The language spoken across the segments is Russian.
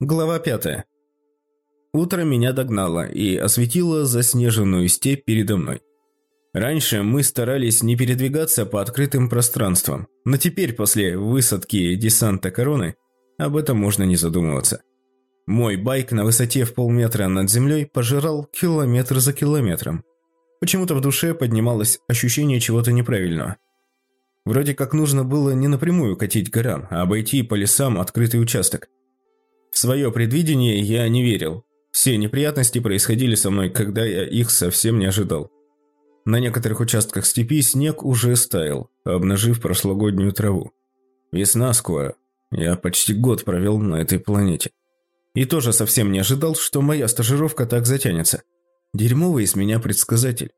Глава 5. Утро меня догнало и осветило заснеженную степь передо мной. Раньше мы старались не передвигаться по открытым пространствам, но теперь, после высадки десанта короны, об этом можно не задумываться. Мой байк на высоте в полметра над землей пожирал километр за километром. Почему-то в душе поднималось ощущение чего-то неправильного. Вроде как нужно было не напрямую катить горам, а обойти по лесам открытый участок. В свое предвидение я не верил. Все неприятности происходили со мной, когда я их совсем не ожидал. На некоторых участках степи снег уже стаял, обнажив прошлогоднюю траву. Весна скоро. Я почти год провел на этой планете. И тоже совсем не ожидал, что моя стажировка так затянется. Дерьмовый из меня предсказатель.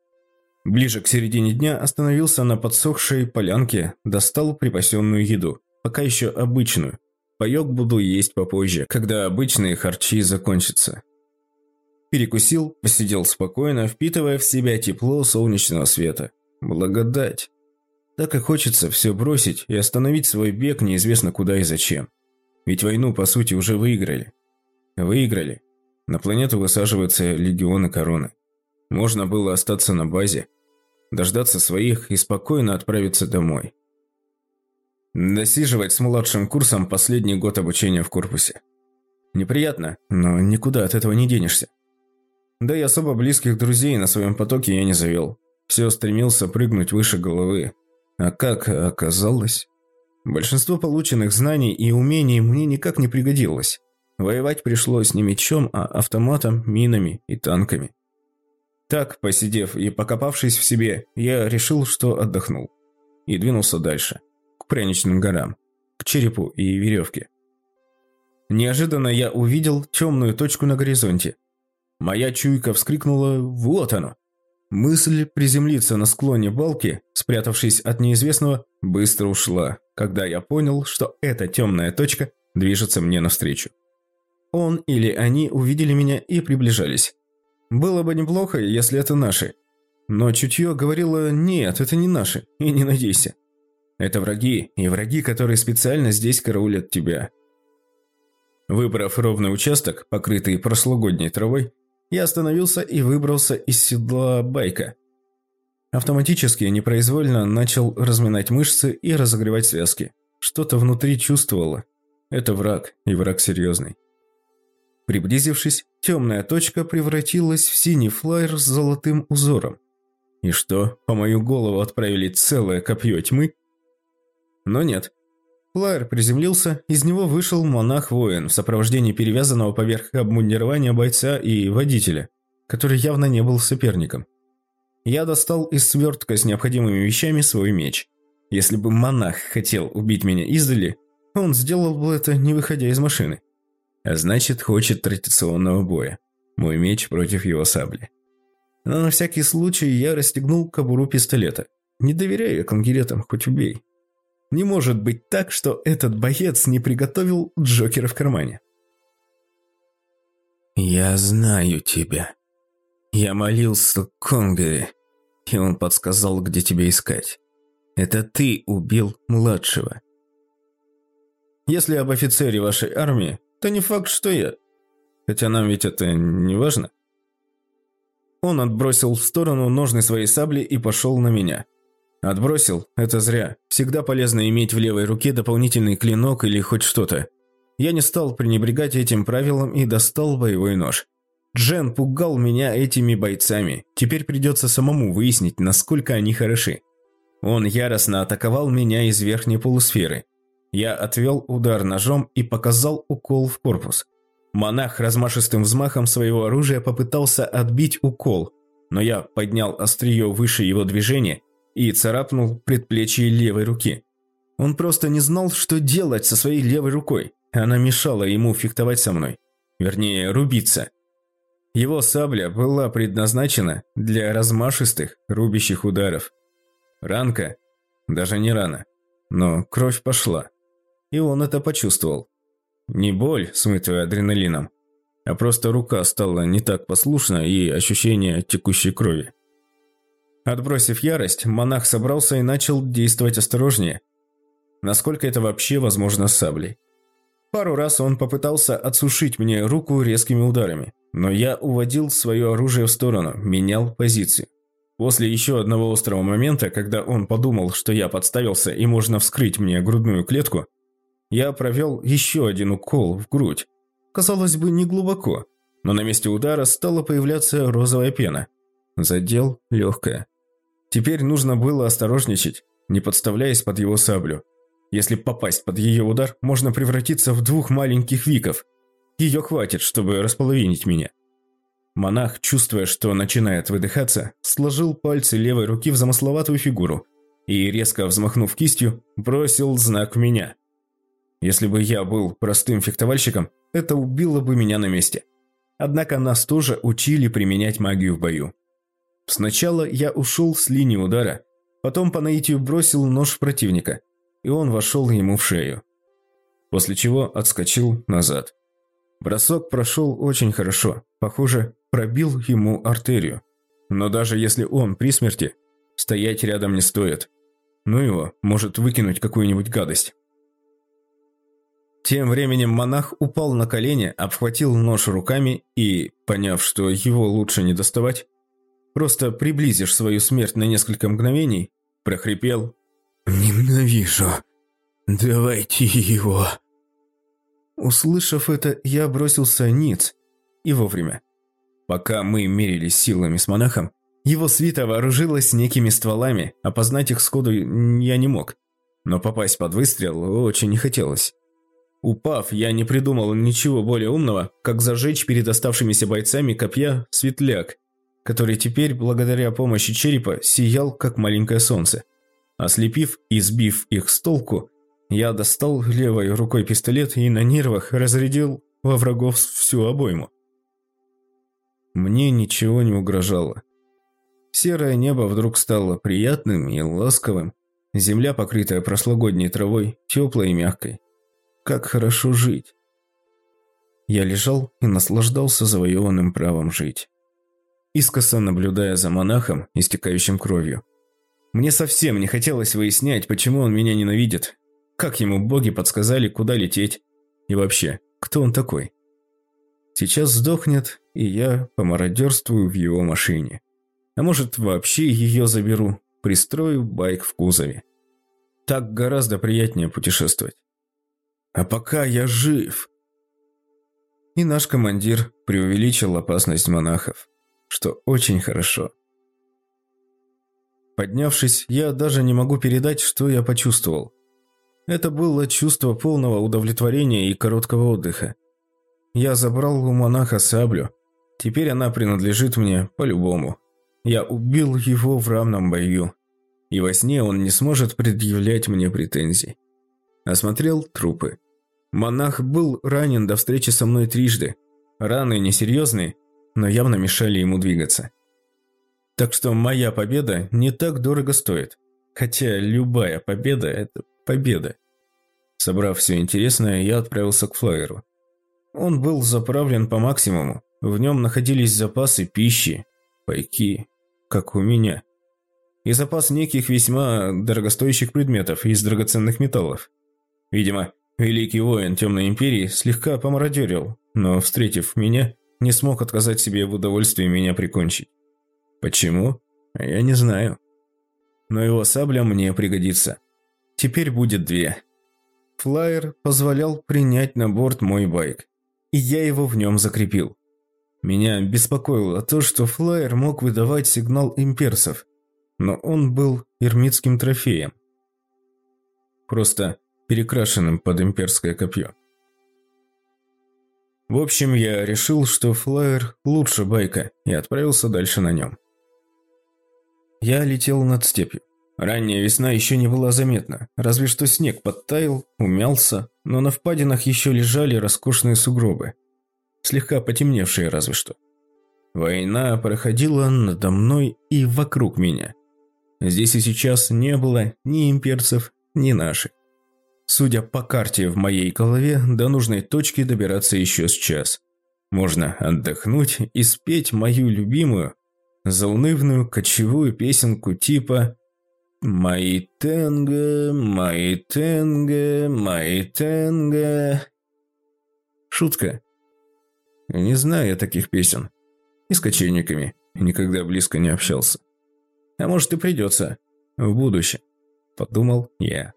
Ближе к середине дня остановился на подсохшей полянке, достал припасенную еду, пока еще обычную, Паёк буду есть попозже, когда обычные харчи закончатся. Перекусил, посидел спокойно, впитывая в себя тепло солнечного света. Благодать. Так и хочется все бросить и остановить свой бег неизвестно куда и зачем. Ведь войну, по сути, уже выиграли. Выиграли. На планету высаживаются легионы короны. Можно было остаться на базе, дождаться своих и спокойно отправиться домой. Досиживать с младшим курсом последний год обучения в корпусе. Неприятно, но никуда от этого не денешься. Да и особо близких друзей на своем потоке я не завел. Все стремился прыгнуть выше головы. А как оказалось? Большинство полученных знаний и умений мне никак не пригодилось. Воевать пришлось не мечом, а автоматом, минами и танками. Так, посидев и покопавшись в себе, я решил, что отдохнул. И двинулся дальше пряничным горам, к черепу и веревке. Неожиданно я увидел темную точку на горизонте. Моя чуйка вскрикнула «Вот оно!». Мысль приземлиться на склоне балки, спрятавшись от неизвестного, быстро ушла, когда я понял, что эта темная точка движется мне навстречу. Он или они увидели меня и приближались. Было бы неплохо, если это наши. Но чутье говорило «нет, это не наши, и не надейся». Это враги, и враги, которые специально здесь караулят тебя. Выбрав ровный участок, покрытый прошлогодней травой, я остановился и выбрался из седла байка. Автоматически, непроизвольно начал разминать мышцы и разогревать связки. Что-то внутри чувствовало. Это враг, и враг серьезный. Приблизившись, темная точка превратилась в синий флайер с золотым узором. И что, по мою голову отправили целое копье тьмы? Но нет. Флайер приземлился, из него вышел монах-воин в сопровождении перевязанного поверх обмундирования бойца и водителя, который явно не был соперником. Я достал из свертка с необходимыми вещами свой меч. Если бы монах хотел убить меня издали, он сделал бы это, не выходя из машины. А значит, хочет традиционного боя. Мой меч против его сабли. Но на всякий случай я расстегнул кобуру пистолета. Не доверяю я конгилетам, хоть убей. Не может быть так, что этот боец не приготовил Джокера в кармане. «Я знаю тебя. Я молился Конгере, и он подсказал, где тебя искать. Это ты убил младшего». «Если об офицере вашей армии, то не факт, что я. Хотя нам ведь это не важно». Он отбросил в сторону ножны своей сабли и пошел на меня – Отбросил? Это зря. Всегда полезно иметь в левой руке дополнительный клинок или хоть что-то. Я не стал пренебрегать этим правилом и достал боевой нож. Джен пугал меня этими бойцами. Теперь придется самому выяснить, насколько они хороши. Он яростно атаковал меня из верхней полусферы. Я отвел удар ножом и показал укол в корпус. Монах размашистым взмахом своего оружия попытался отбить укол, но я поднял острие выше его движения и царапнул предплечье левой руки. Он просто не знал, что делать со своей левой рукой. Она мешала ему фехтовать со мной. Вернее, рубиться. Его сабля была предназначена для размашистых, рубящих ударов. Ранка? Даже не рана. Но кровь пошла. И он это почувствовал. Не боль, смытая адреналином, а просто рука стала не так послушна и ощущение текущей крови. Отбросив ярость, монах собрался и начал действовать осторожнее. Насколько это вообще возможно с саблей. Пару раз он попытался отсушить мне руку резкими ударами, но я уводил свое оружие в сторону, менял позицию. После еще одного острого момента, когда он подумал, что я подставился и можно вскрыть мне грудную клетку, я провел еще один укол в грудь. Казалось бы, не глубоко, но на месте удара стала появляться розовая пена. Задел легкое. Теперь нужно было осторожничать, не подставляясь под его саблю. Если попасть под ее удар, можно превратиться в двух маленьких виков. Ее хватит, чтобы располовинить меня. Монах, чувствуя, что начинает выдыхаться, сложил пальцы левой руки в замысловатую фигуру и, резко взмахнув кистью, бросил знак меня. Если бы я был простым фехтовальщиком, это убило бы меня на месте. Однако нас тоже учили применять магию в бою. Сначала я ушел с линии удара, потом по наитию бросил нож в противника, и он вошел ему в шею. После чего отскочил назад. Бросок прошел очень хорошо, похоже, пробил ему артерию. Но даже если он при смерти, стоять рядом не стоит. Ну его, может выкинуть какую-нибудь гадость. Тем временем монах упал на колени, обхватил нож руками и, поняв, что его лучше не доставать, просто приблизишь свою смерть на несколько мгновений, прохрипел «Ненавижу. Давайте его». Услышав это, я бросился ниц. И вовремя. Пока мы мерились силами с монахом, его свита вооружилась некими стволами, опознать их сходу я не мог. Но попасть под выстрел очень не хотелось. Упав, я не придумал ничего более умного, как зажечь перед оставшимися бойцами копья светляк, который теперь, благодаря помощи черепа, сиял, как маленькое солнце. Ослепив и сбив их с толку, я достал левой рукой пистолет и на нервах разрядил во врагов всю обойму. Мне ничего не угрожало. Серое небо вдруг стало приятным и ласковым, земля, покрытая прошлогодней травой, теплой и мягкой. Как хорошо жить. Я лежал и наслаждался завоеванным правом жить. Искоса наблюдая за монахом, истекающим кровью. Мне совсем не хотелось выяснять, почему он меня ненавидит, как ему боги подсказали, куда лететь, и вообще, кто он такой. Сейчас сдохнет, и я помародерствую в его машине. А может, вообще ее заберу, пристрою байк в кузове. Так гораздо приятнее путешествовать. А пока я жив. И наш командир преувеличил опасность монахов, что очень хорошо. Поднявшись, я даже не могу передать, что я почувствовал. Это было чувство полного удовлетворения и короткого отдыха. Я забрал у монаха саблю. Теперь она принадлежит мне по-любому. Я убил его в равном бою. И во сне он не сможет предъявлять мне претензий. Осмотрел трупы. Монах был ранен до встречи со мной трижды. Раны несерьезные, но явно мешали ему двигаться. Так что моя победа не так дорого стоит. Хотя любая победа – это победа. Собрав все интересное, я отправился к флайеру. Он был заправлен по максимуму. В нем находились запасы пищи, пайки, как у меня. И запас неких весьма дорогостоящих предметов из драгоценных металлов. Видимо, Великий воин Темной Империи слегка помародерил, но, встретив меня, не смог отказать себе в удовольствии меня прикончить. Почему? Я не знаю. Но его сабля мне пригодится. Теперь будет две. Флайер позволял принять на борт мой байк, и я его в нем закрепил. Меня беспокоило то, что флайер мог выдавать сигнал имперцев, но он был ермитским трофеем. Просто перекрашенным под имперское копье. В общем, я решил, что флайер лучше байка, и отправился дальше на нем. Я летел над степью. Ранняя весна еще не была заметна, разве что снег подтаял, умялся, но на впадинах еще лежали роскошные сугробы, слегка потемневшие разве что. Война проходила надо мной и вокруг меня. Здесь и сейчас не было ни имперцев, ни наших. Судя по карте в моей голове, до нужной точки добираться еще с час. Можно отдохнуть и спеть мою любимую, заунывную кочевую песенку типа «Мои тенго, мои тенго, мои тенго». Шутка. Не знаю я таких песен. И с кочевниками никогда близко не общался. А может и придется. В будущем. Подумал я.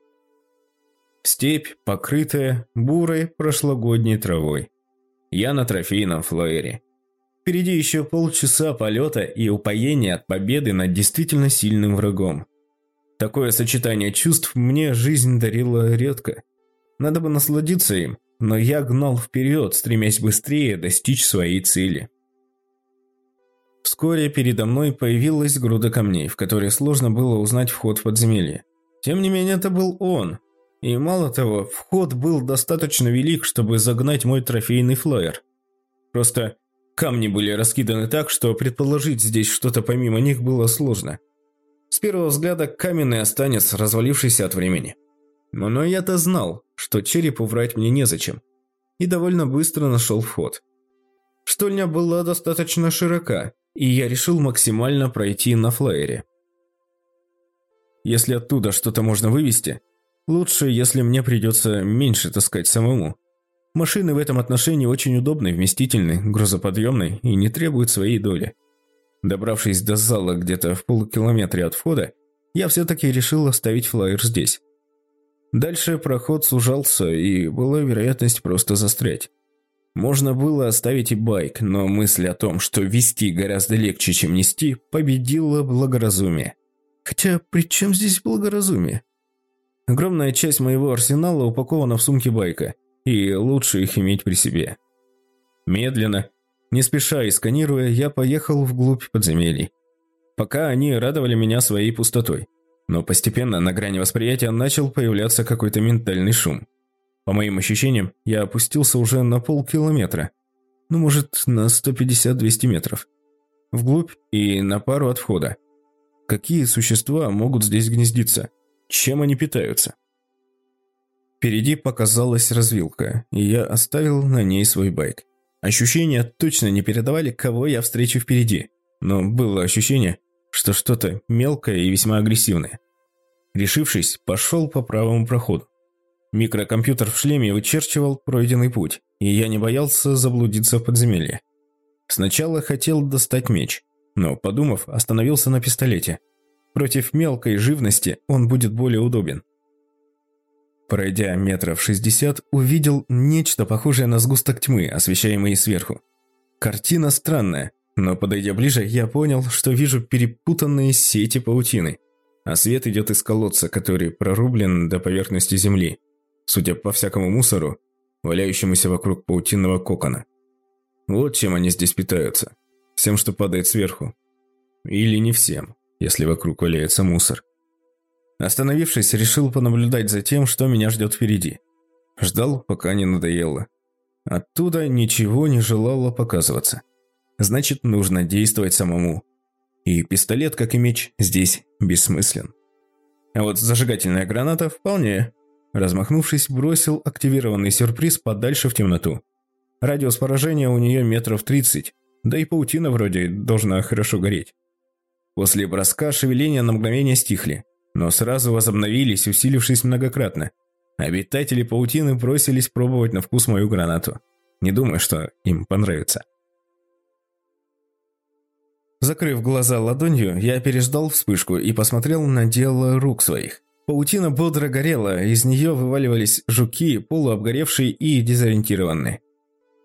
Степь, покрытая бурой прошлогодней травой. Я на трофейном флайере. Впереди еще полчаса полета и упоения от победы над действительно сильным врагом. Такое сочетание чувств мне жизнь дарила редко. Надо бы насладиться им, но я гнал вперед, стремясь быстрее достичь своей цели. Вскоре передо мной появилась груда камней, в которые сложно было узнать вход в подземелье. Тем не менее, это был он. И мало того, вход был достаточно велик, чтобы загнать мой трофейный флайер. Просто камни были раскиданы так, что предположить здесь что-то помимо них было сложно. С первого взгляда каменный останется, развалившийся от времени. Но я-то знал, что черепу врать мне незачем, и довольно быстро нашел вход. Штольня была достаточно широка, и я решил максимально пройти на флайере. Если оттуда что-то можно вывести, лучше, если мне придется меньше таскать самому. Машины в этом отношении очень удобны, вместительны, грузоподъемны и не требуют своей доли. Добравшись до зала где-то в полукилометре от входа, я все-таки решил оставить флайер здесь. Дальше проход сужался, и была вероятность просто застрять. Можно было оставить и байк, но мысль о том, что вести гораздо легче, чем нести, победила благоразумие. Хотя при чем здесь благоразумие? Огромная часть моего арсенала упакована в сумке байка, и лучше их иметь при себе. Медленно, не спеша и сканируя, я поехал вглубь подземелий. Пока они радовали меня своей пустотой. Но постепенно на грани восприятия начал появляться какой-то ментальный шум. По моим ощущениям, я опустился уже на полкилометра. Ну, может, на 150-200 метров. Вглубь и на пару от входа. Какие существа могут здесь гнездиться? Чем они питаются? Впереди показалась развилка, и я оставил на ней свой байк. Ощущения точно не передавали, кого я встречу впереди, но было ощущение, что что-то мелкое и весьма агрессивное. Решившись, пошел по правому проходу. Микрокомпьютер в шлеме вычерчивал пройденный путь, и я не боялся заблудиться в подземелье. Сначала хотел достать меч, но, подумав, остановился на пистолете. Против мелкой живности он будет более удобен. Пройдя метров шестьдесят, увидел нечто похожее на сгусток тьмы, освещаемый сверху. Картина странная, но подойдя ближе, я понял, что вижу перепутанные сети паутины, а свет идет из колодца, который прорублен до поверхности земли, судя по всякому мусору, валяющемуся вокруг паутинного кокона. Вот чем они здесь питаются. Всем, что падает сверху. Или не всем, если вокруг валяется мусор. Остановившись, решил понаблюдать за тем, что меня ждет впереди. Ждал, пока не надоело. Оттуда ничего не желало показываться. Значит, нужно действовать самому. И пистолет, как и меч, здесь бессмыслен. А вот зажигательная граната вполне. Размахнувшись, бросил активированный сюрприз подальше в темноту. Радиус поражения у нее метров 30, да и паутина вроде должна хорошо гореть. После броска шевеления на мгновение стихли, но сразу возобновились, усилившись многократно. Обитатели паутины бросились пробовать на вкус мою гранату. Не думаю, что им понравится. Закрыв глаза ладонью, я переждал вспышку и посмотрел на дело рук своих. Паутина бодро горела, из нее вываливались жуки, полуобгоревшие и дезориентированные.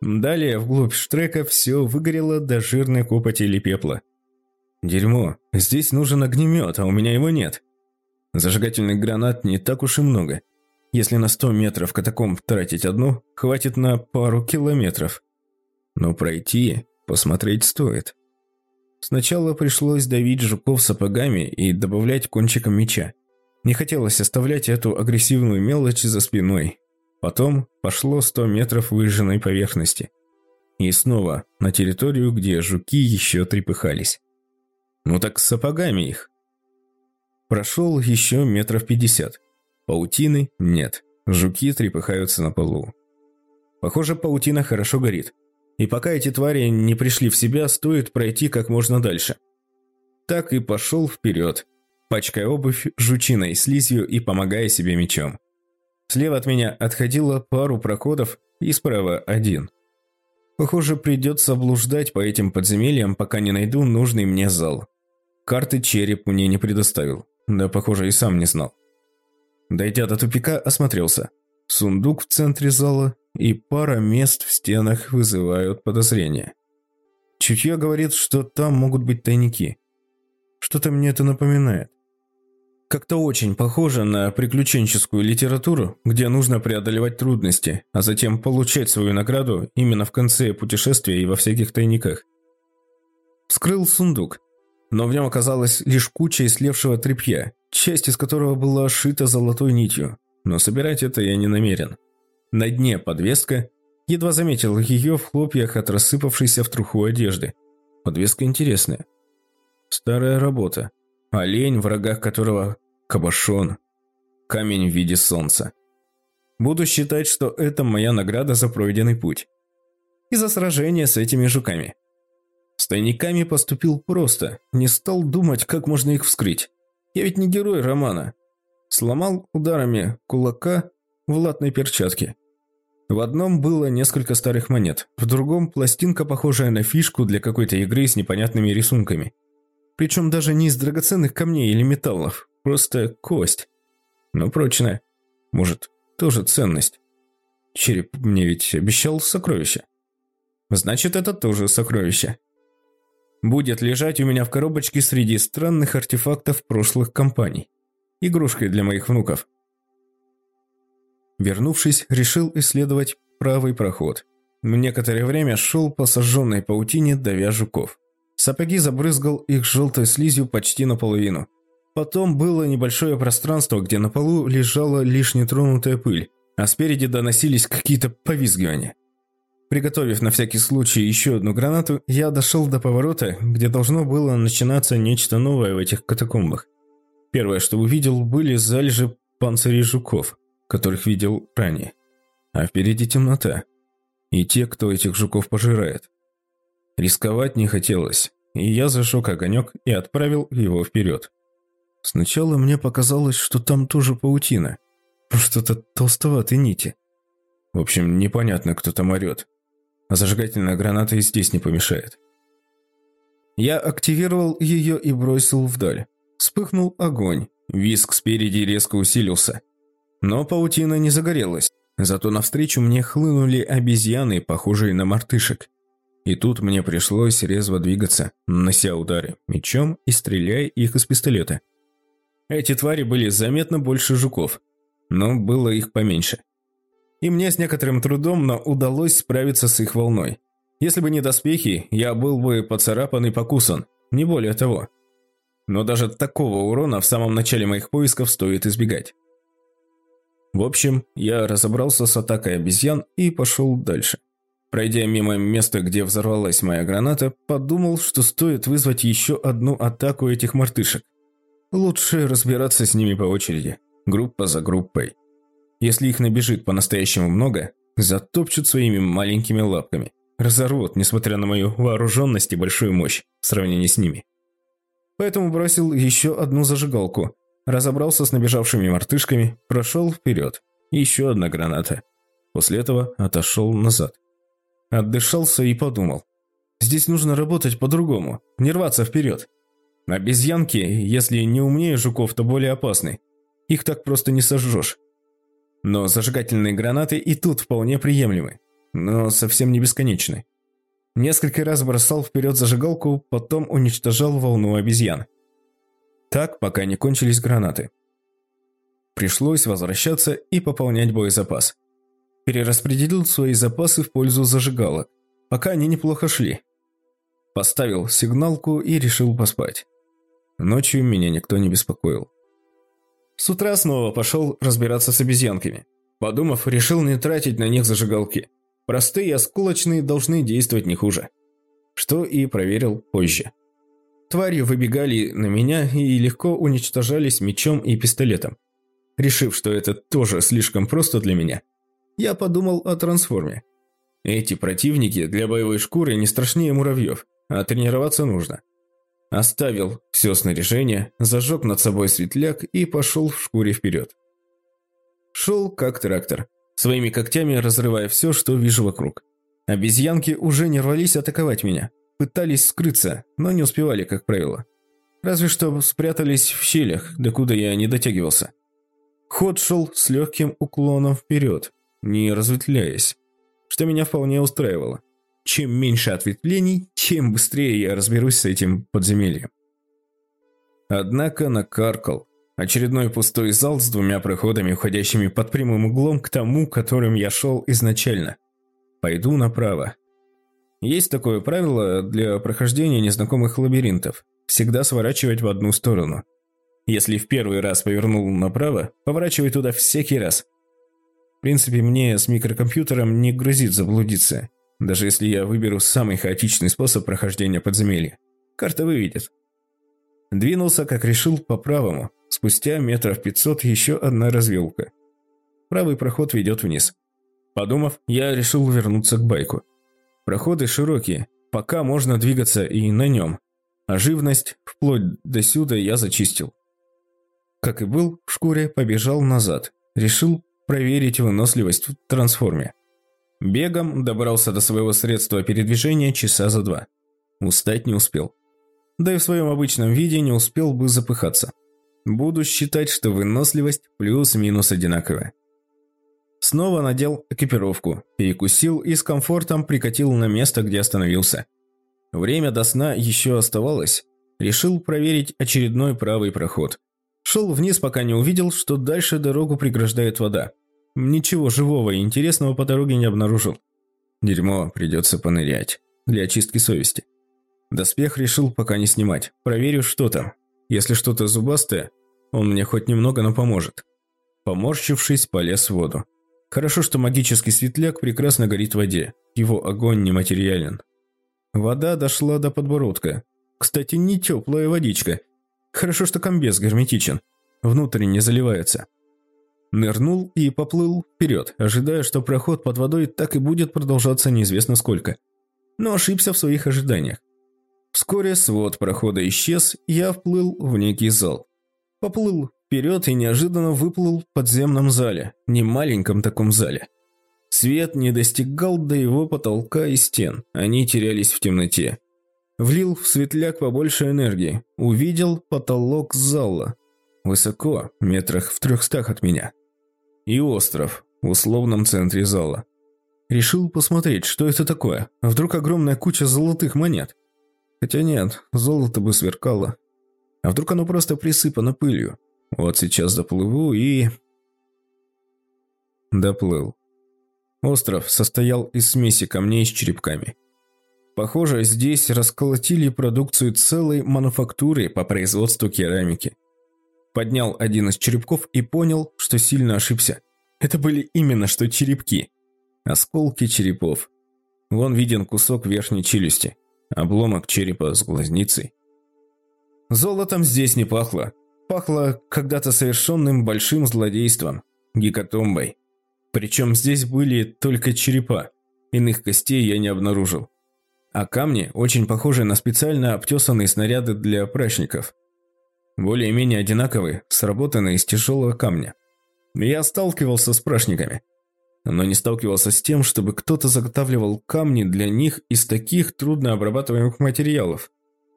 Далее, вглубь штрека, все выгорело до жирной копоти или пепла. Дерьмо, здесь нужен огнемет, а у меня его нет. Зажигательных гранат не так уж и много. Если на 100 метров катакомб тратить одну, хватит на пару километров. Но пройти, посмотреть стоит. Сначала пришлось давить жуков сапогами и добавлять кончиком меча. Не хотелось оставлять эту агрессивную мелочь за спиной. Потом пошло 100 метров выжженной поверхности. И снова на территорию, где жуки еще трепыхались. Ну так с сапогами их. Прошел еще метров 50. Паутины нет. Жуки трепыхаются на полу. Похоже, паутина хорошо горит. И пока эти твари не пришли в себя, стоит пройти как можно дальше. Так и пошел вперед, пачкая обувь жучиной слизью и помогая себе мечом. Слева от меня отходило пару проходов и справа один. Похоже, придется блуждать по этим подземельям, пока не найду нужный мне зал. Карты череп мне не предоставил, да, похоже, и сам не знал. Дойдя до тупика, осмотрелся. Сундук в центре зала и пара мест в стенах вызывают подозрения. Чутье говорит, что там могут быть тайники. Что-то мне это напоминает. Как-то очень похоже на приключенческую литературу, где нужно преодолевать трудности, а затем получать свою награду именно в конце путешествия и во всяких тайниках. Вскрыл сундук, но в нем оказалась лишь куча ислевшего тряпья, часть из которого была шита золотой нитью, но собирать это я не намерен. На дне подвеска, едва заметил ее в хлопьях от рассыпавшейся в труху одежды. Подвеска интересная. Старая работа, Олень, в рогах которого кабошон. Камень в виде солнца. Буду считать, что это моя награда за пройденный путь. И за сражение с этими жуками. С тайниками поступил просто, не стал думать, как можно их вскрыть. Я ведь не герой романа. Сломал ударами кулака в латной перчатке. В одном было несколько старых монет, в другом пластинка, похожая на фишку для какой-то игры с непонятными рисунками – причем даже не из драгоценных камней или металлов, просто кость. Но прочная. Может, тоже ценность. Череп мне ведь обещал сокровище. Значит, это тоже сокровище. Будет лежать у меня в коробочке среди странных артефактов прошлых компаний. Игрушкой для моих внуков. Вернувшись, решил исследовать правый проход. Некоторое время шел по сожженной паутине, давя жуков. Сапоги забрызгал их желтой слизью почти наполовину. Потом было небольшое пространство, где на полу лежала лишь нетронутая пыль, а спереди доносились какие-то повизгивания. Приготовив на всякий случай еще одну гранату, я дошел до поворота, где должно было начинаться нечто новое в этих катакомбах. Первое, что увидел, были залежи панцирей жуков, которых видел ранее. А впереди темнота. И те, кто этих жуков пожирает. Рисковать не хотелось, и я зажег огонек и отправил его вперед. Сначала мне показалось, что там тоже паутина. Что-то толстоватые нити. В общем, непонятно, кто там орет. А зажигательная граната и здесь не помешает. Я активировал ее и бросил вдаль. Вспыхнул огонь. Виск спереди резко усилился. Но паутина не загорелась. Зато навстречу мне хлынули обезьяны, похожие на мартышек. И тут мне пришлось резво двигаться, нанося удары мечом и стреляя их из пистолета. Эти твари были заметно больше жуков, но было их поменьше. И мне с некоторым трудом, но удалось справиться с их волной. Если бы не доспехи, я был бы поцарапан и покусан, не более того. Но даже такого урона в самом начале моих поисков стоит избегать. В общем, я разобрался с атакой обезьян и пошел дальше. Пройдя мимо места, где взорвалась моя граната, подумал, что стоит вызвать еще одну атаку этих мартышек. Лучше разбираться с ними по очереди, группа за группой. Если их набежит по-настоящему много, затопчут своими маленькими лапками. Разорвут, несмотря на мою вооруженность и большую мощь в сравнении с ними. Поэтому бросил еще одну зажигалку, разобрался с набежавшими мартышками, прошел вперед. Еще одна граната. После этого отошел назад. Отдышался и подумал. Здесь нужно работать по-другому, не рваться вперед. Обезьянки, если не умнее жуков, то более опасны. Их так просто не сожжешь. Но зажигательные гранаты и тут вполне приемлемы, но совсем не бесконечны. Несколько раз бросал вперед зажигалку, потом уничтожал волну обезьян. Так, пока не кончились гранаты. Пришлось возвращаться и пополнять боезапас перераспределил свои запасы в пользу зажигалок, пока они неплохо шли. Поставил сигналку и решил поспать. Ночью меня никто не беспокоил. С утра снова пошел разбираться с обезьянками. Подумав, решил не тратить на них зажигалки. Простые осколочные должны действовать не хуже. Что и проверил позже. Твари выбегали на меня и легко уничтожались мечом и пистолетом. Решив, что это тоже слишком просто для меня, я подумал о трансформе. Эти противники для боевой шкуры не страшнее муравьев, а тренироваться нужно. Оставил все снаряжение, зажег над собой светляк и пошел в шкуре вперед. Шел как трактор, своими когтями разрывая все, что вижу вокруг. Обезьянки уже не рвались атаковать меня. Пытались скрыться, но не успевали, как правило. Разве что спрятались в щелях, докуда я не дотягивался. Ход шел с легким уклоном вперед, не разветвляясь, что меня вполне устраивало. Чем меньше ответвлений, тем быстрее я разберусь с этим подземельем. Однако накаркал. Очередной пустой зал с двумя проходами, уходящими под прямым углом к тому, которым я шел изначально. Пойду направо. Есть такое правило для прохождения незнакомых лабиринтов. Всегда сворачивать в одну сторону. Если в первый раз повернул направо, поворачивай туда всякий раз. В принципе, мне с микрокомпьютером не грозит заблудиться, даже если я выберу самый хаотичный способ прохождения подземелья. Карта выведет. Двинулся, как решил, по правому. Спустя метров пятьсот еще одна развилка. Правый проход ведет вниз. Подумав, я решил вернуться к байку. Проходы широкие, пока можно двигаться и на нем. А живность, вплоть до сюда, я зачистил. Как и был, в шкуре побежал назад. Решил проверить выносливость в трансформе. Бегом добрался до своего средства передвижения часа за два. Устать не успел. Да и в своем обычном виде не успел бы запыхаться. Буду считать, что выносливость плюс-минус одинаковая. Снова надел экипировку, перекусил и с комфортом прикатил на место, где остановился. Время до сна еще оставалось. Решил проверить очередной правый проход. Шел вниз, пока не увидел, что дальше дорогу преграждает вода. Ничего живого и интересного по дороге не обнаружил. Дерьмо, придется понырять. Для очистки совести. Доспех решил пока не снимать. Проверю, что там. Если что-то зубастое, он мне хоть немного, но поможет. Поморщившись, полез в воду. Хорошо, что магический светляк прекрасно горит в воде. Его огонь нематериален. Вода дошла до подбородка. Кстати, не теплая водичка. Хорошо, что комбез герметичен. Внутренне заливается. Нырнул и поплыл вперед, ожидая, что проход под водой так и будет продолжаться неизвестно сколько. Но ошибся в своих ожиданиях. Вскоре свод прохода исчез, я вплыл в некий зал. Поплыл вперед и неожиданно выплыл в подземном зале, не маленьком таком зале. Свет не достигал до его потолка и стен, они терялись в темноте. Влил в светляк побольше энергии, увидел потолок зала. Высоко, метрах в трехстах от меня. И остров в условном центре зала. Решил посмотреть, что это такое. Вдруг огромная куча золотых монет. Хотя нет, золото бы сверкало. А вдруг оно просто присыпано пылью? Вот сейчас доплыву и... Доплыл. Остров состоял из смеси камней с черепками. Похоже, здесь расколотили продукцию целой мануфактуры по производству керамики. Поднял один из черепков и понял, что сильно ошибся. Это были именно что черепки. Осколки черепов. Вон виден кусок верхней челюсти. Обломок черепа с глазницей. Золотом здесь не пахло. Пахло когда-то совершенным большим злодейством, гекатомбой. Причем здесь были только черепа, иных костей я не обнаружил. А камни очень похожи на специально обтесанные снаряды для прачников. Более-менее одинаковые, сработанные из тяжелого камня. Я сталкивался с прачниками, но не сталкивался с тем, чтобы кто-то заготавливал камни для них из таких труднообрабатываемых материалов.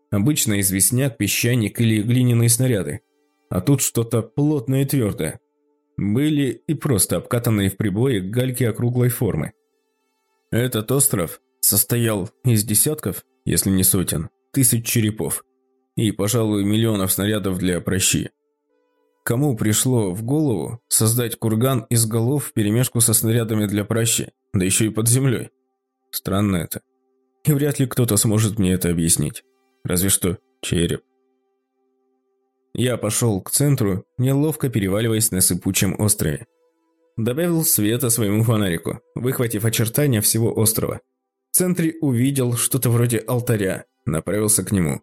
Обычно известняк, песчаник или глиняные снаряды. А тут что-то плотное и твердое. Были и просто обкатанные в прибое гальки округлой формы. Этот остров состоял из десятков, если не сотен, тысяч черепов и, пожалуй, миллионов снарядов для прощи. Кому пришло в голову создать курган из голов в перемешку со снарядами для пращи, да еще и под землей? Странно это. И вряд ли кто-то сможет мне это объяснить. Разве что череп. Я пошел к центру, неловко переваливаясь на сыпучем острове. Добавил света своему фонарику, выхватив очертания всего острова. В центре увидел что-то вроде алтаря, направился к нему.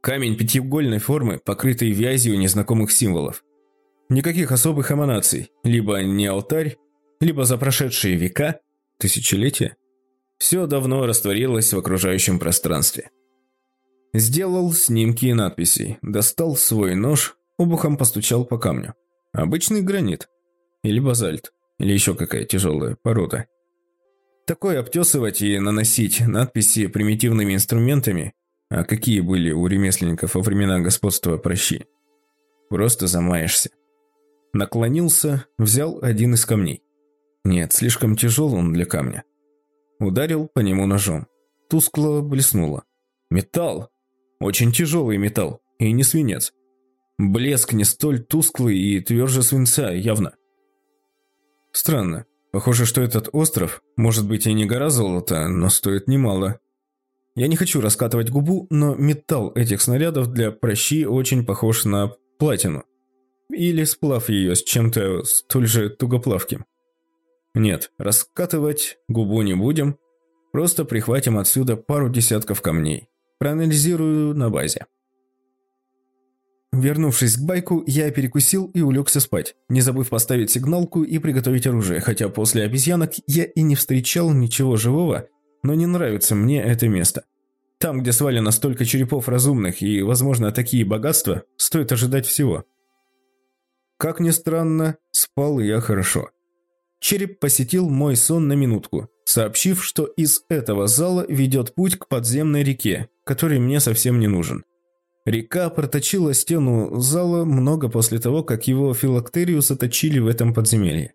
Камень пятиугольной формы, покрытый вязью незнакомых символов. Никаких особых эманаций, либо не алтарь, либо за прошедшие века, тысячелетия. Все давно растворилось в окружающем пространстве. Сделал снимки и надписей, достал свой нож, обухом постучал по камню. Обычный гранит. Или базальт. Или еще какая тяжелая порода. Такое обтесывать и наносить надписи примитивными инструментами, а какие были у ремесленников во времена господства прощи, просто замаешься. Наклонился, взял один из камней. Нет, слишком тяжел он для камня. Ударил по нему ножом. Тускло блеснуло. Металл. Очень тяжелый металл. И не свинец. Блеск не столь тусклый и тверже свинца, явно. Странно. Похоже, что этот остров, может быть и не гора золота, но стоит немало. Я не хочу раскатывать губу, но металл этих снарядов для прощи очень похож на платину. Или сплав ее с чем-то столь же тугоплавким. Нет, раскатывать губу не будем, просто прихватим отсюда пару десятков камней. Проанализирую на базе. Вернувшись к байку, я перекусил и улегся спать, не забыв поставить сигналку и приготовить оружие, хотя после обезьянок я и не встречал ничего живого, но не нравится мне это место. Там, где свалено столько черепов разумных и, возможно, такие богатства, стоит ожидать всего. Как ни странно, спал я хорошо. Череп посетил мой сон на минутку, сообщив, что из этого зала ведет путь к подземной реке, который мне совсем не нужен. Река проточила стену зала много после того, как его филактерию заточили в этом подземелье.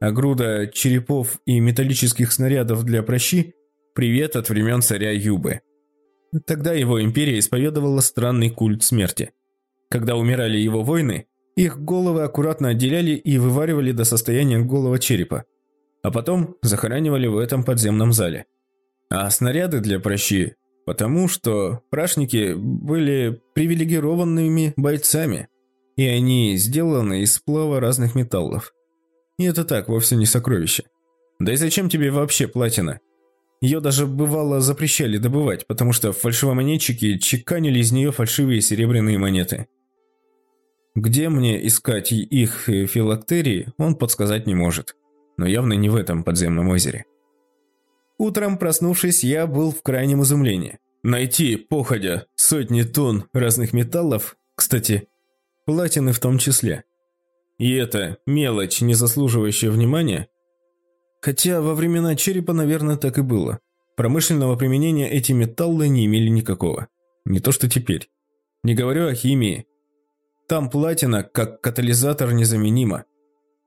А груда черепов и металлических снарядов для прощи – привет от времен царя Юбы. Тогда его империя исповедовала странный культ смерти. Когда умирали его воины, их головы аккуратно отделяли и вываривали до состояния голого черепа, а потом захоранивали в этом подземном зале. А снаряды для прощи Потому что прашники были привилегированными бойцами, и они сделаны из сплава разных металлов. И это так, вовсе не сокровище. Да и зачем тебе вообще платина? Ее даже бывало запрещали добывать, потому что фальшивомонетчики чеканили из нее фальшивые серебряные монеты. Где мне искать их филактерии, он подсказать не может. Но явно не в этом подземном озере. Утром, проснувшись, я был в крайнем изумлении. Найти, походя, сотни тонн разных металлов, кстати, платины в том числе. И это мелочь, не заслуживающая внимания? Хотя во времена черепа, наверное, так и было. Промышленного применения эти металлы не имели никакого. Не то что теперь. Не говорю о химии. Там платина как катализатор незаменима.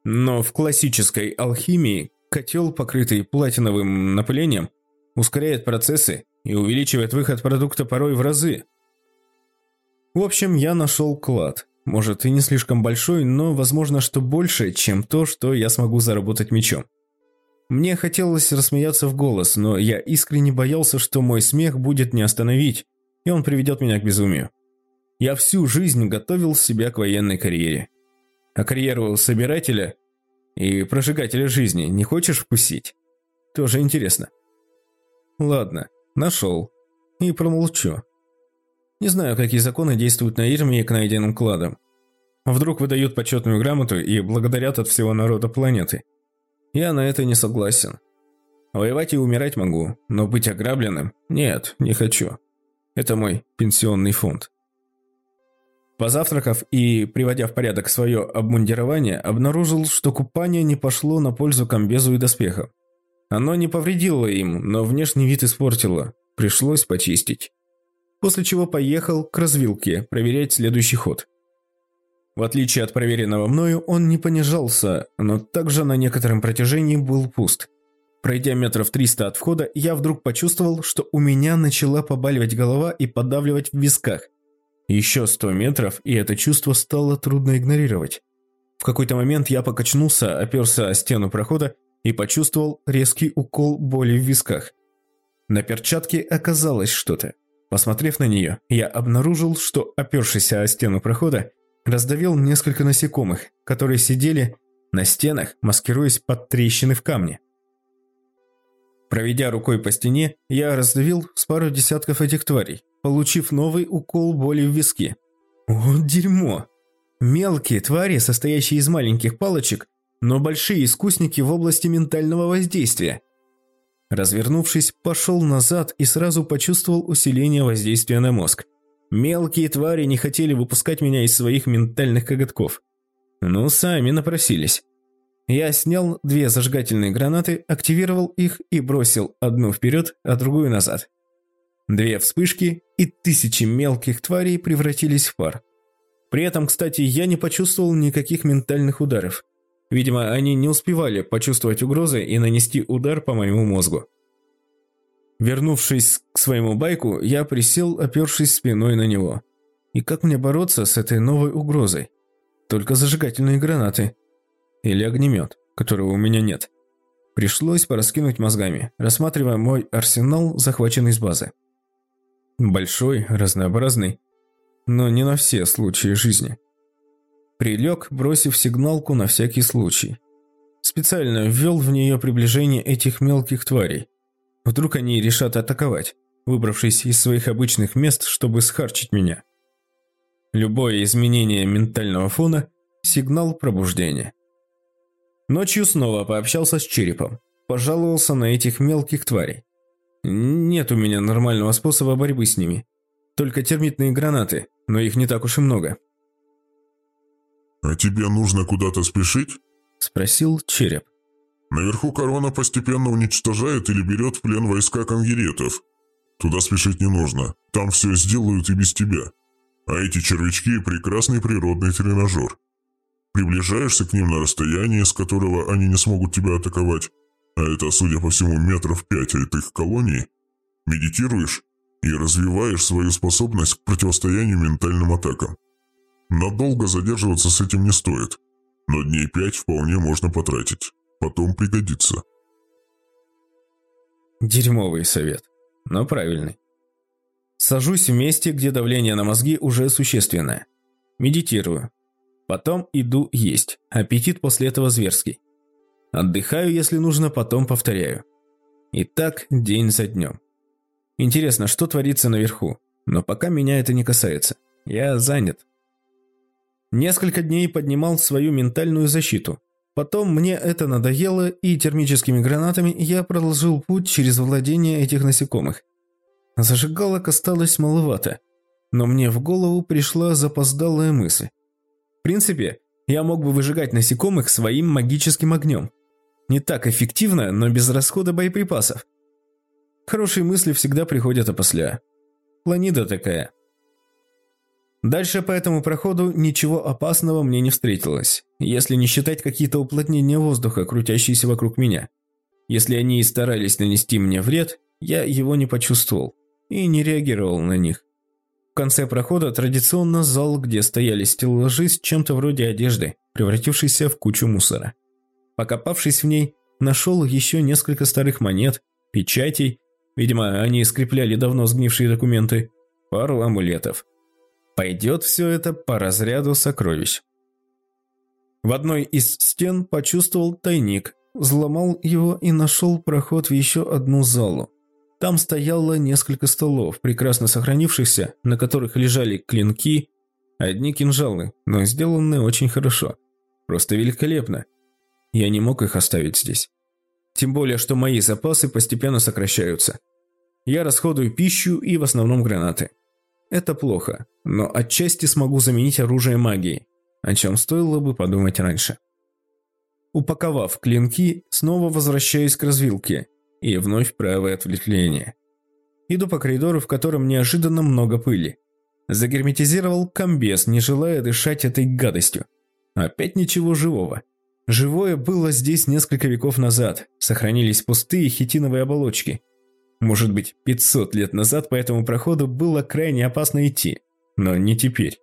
Но в классической алхимии Котел, покрытый платиновым напылением, ускоряет процессы и увеличивает выход продукта порой в разы. В общем, я нашел клад. Может и не слишком большой, но возможно, что больше, чем то, что я смогу заработать мечом. Мне хотелось рассмеяться в голос, но я искренне боялся, что мой смех будет не остановить, и он приведет меня к безумию. Я всю жизнь готовил себя к военной карьере. А карьеру собирателя и прожигателя жизни не хочешь вкусить? Тоже интересно. Ладно, нашел. И промолчу. Не знаю, какие законы действуют на Ирме к найденным кладам. Вдруг выдают почетную грамоту и благодарят от всего народа планеты. Я на это не согласен. Воевать и умирать могу, но быть ограбленным – нет, не хочу. Это мой пенсионный фонд. Позавтракав и приводя в порядок свое обмундирование, обнаружил, что купание не пошло на пользу комбезу и доспехам. Оно не повредило им, но внешний вид испортило. Пришлось почистить. После чего поехал к развилке проверять следующий ход. В отличие от проверенного мною, он не понижался, но также на некотором протяжении был пуст. Пройдя метров 300 от входа, я вдруг почувствовал, что у меня начала побаливать голова и подавливать в висках. Еще сто метров, и это чувство стало трудно игнорировать. В какой-то момент я покачнулся, оперся о стену прохода и почувствовал резкий укол боли в висках. На перчатке оказалось что-то. Посмотрев на нее, я обнаружил, что, опершись о стену прохода, раздавил несколько насекомых, которые сидели на стенах, маскируясь под трещины в камне. Проведя рукой по стене, я раздавил с пару десятков этих тварей, получив новый укол боли в виске. О, дерьмо! Мелкие твари, состоящие из маленьких палочек, но большие искусники в области ментального воздействия. Развернувшись, пошел назад и сразу почувствовал усиление воздействия на мозг. Мелкие твари не хотели выпускать меня из своих ментальных коготков. Ну, сами напросились. Я снял две зажигательные гранаты, активировал их и бросил одну вперед, а другую назад. Две вспышки, и тысячи мелких тварей превратились в пар. При этом, кстати, я не почувствовал никаких ментальных ударов. Видимо, они не успевали почувствовать угрозы и нанести удар по моему мозгу. Вернувшись к своему байку, я присел, опершись спиной на него. И как мне бороться с этой новой угрозой? Только зажигательные гранаты. Или огнемет, которого у меня нет. Пришлось пораскинуть мозгами, рассматривая мой арсенал, захваченный с базы. Большой, разнообразный, но не на все случаи жизни. Прилег, бросив сигналку на всякий случай. Специально ввел в нее приближение этих мелких тварей. Вдруг они решат атаковать, выбравшись из своих обычных мест, чтобы схарчить меня. Любое изменение ментального фона – сигнал пробуждения. Ночью снова пообщался с черепом. Пожаловался на этих мелких тварей. Нет у меня нормального способа борьбы с ними. Только термитные гранаты, но их не так уж и много. «А тебе нужно куда-то спешить?» – спросил череп. «Наверху корона постепенно уничтожает или берет в плен войска конгеретов. Туда спешить не нужно, там все сделают и без тебя. А эти червячки – прекрасный природный тренажер. Приближаешься к ним на расстояние, с которого они не смогут тебя атаковать, а это, судя по всему, метров пять от их колонии, медитируешь и развиваешь свою способность к противостоянию ментальным атакам. Надолго задерживаться с этим не стоит, но дней пять вполне можно потратить, потом пригодится. Дерьмовый совет, но правильный. Сажусь в месте, где давление на мозги уже существенное. Медитирую. Потом иду есть. Аппетит после этого зверский. Отдыхаю, если нужно, потом повторяю. И так день за днем. Интересно, что творится наверху, но пока меня это не касается. Я занят. Несколько дней поднимал свою ментальную защиту. Потом мне это надоело, и термическими гранатами я продолжил путь через владение этих насекомых. Зажигалок осталось маловато, но мне в голову пришла запоздалая мысль. В принципе, я мог бы выжигать насекомых своим магическим огнем. Не так эффективно, но без расхода боеприпасов. Хорошие мысли всегда приходят опосля. Планида такая. Дальше по этому проходу ничего опасного мне не встретилось, если не считать какие-то уплотнения воздуха, крутящиеся вокруг меня. Если они и старались нанести мне вред, я его не почувствовал и не реагировал на них. В конце прохода традиционно зал, где стояли стеллажи с чем-то вроде одежды, превратившейся в кучу мусора. Покопавшись в ней, нашел еще несколько старых монет, печатей, видимо, они скрепляли давно сгнившие документы, пару амулетов. Пойдет все это по разряду сокровищ. В одной из стен почувствовал тайник, взломал его и нашел проход в еще одну залу. Там стояло несколько столов, прекрасно сохранившихся, на которых лежали клинки, одни кинжалы, но сделанные очень хорошо. Просто великолепно. Я не мог их оставить здесь. Тем более, что мои запасы постепенно сокращаются. Я расходую пищу и в основном гранаты. Это плохо, но отчасти смогу заменить оружие магией, о чем стоило бы подумать раньше. Упаковав клинки, снова возвращаюсь к развилке и вновь правое отвлечение. Иду по коридору, в котором неожиданно много пыли. Загерметизировал комбез, не желая дышать этой гадостью. Опять ничего живого. Живое было здесь несколько веков назад, сохранились пустые хитиновые оболочки. Может быть, 500 лет назад по этому проходу было крайне опасно идти, но не теперь.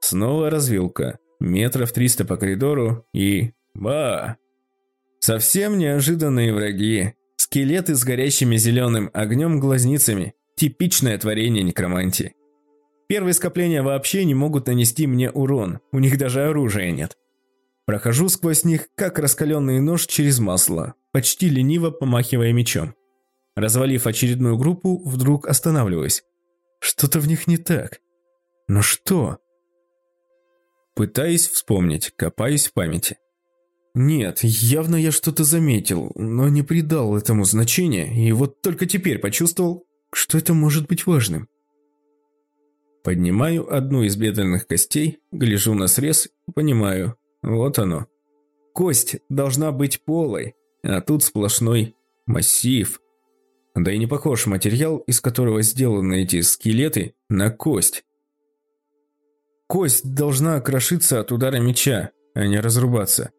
Снова развилка, метров 300 по коридору и... Ба! Совсем неожиданные враги. Скелеты с горящими зеленым огнем глазницами. Типичное творение некромантии. Первые скопления вообще не могут нанести мне урон, у них даже оружия нет. Прохожу сквозь них, как раскаленный нож через масло, почти лениво помахивая мечом. Развалив очередную группу, вдруг останавливаюсь. Что-то в них не так. Но что? Пытаюсь вспомнить, копаюсь в памяти. Нет, явно я что-то заметил, но не придал этому значения, и вот только теперь почувствовал, что это может быть важным. Поднимаю одну из бедренных костей, гляжу на срез и понимаю, вот оно. кость должна быть полой, а тут сплошной массив. Да и не похож материал, из которого сделаны эти скелеты, на кость. Кость должна крошиться от удара меча, а не разрубаться.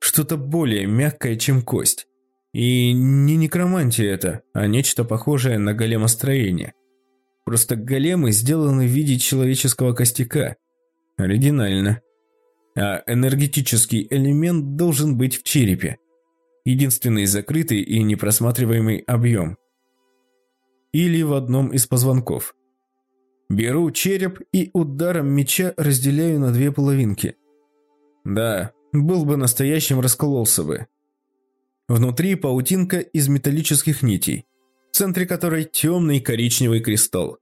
Что-то более мягкое, чем кость. И не некромантия это, а нечто похожее на големостроение. Просто големы сделаны в виде человеческого костяка. Оригинально. А энергетический элемент должен быть в черепе. Единственный закрытый и непросматриваемый объем. Или в одном из позвонков. Беру череп и ударом меча разделяю на две половинки. Да, был бы настоящим, раскололся бы. Внутри паутинка из металлических нитей, в центре которой темный коричневый кристалл.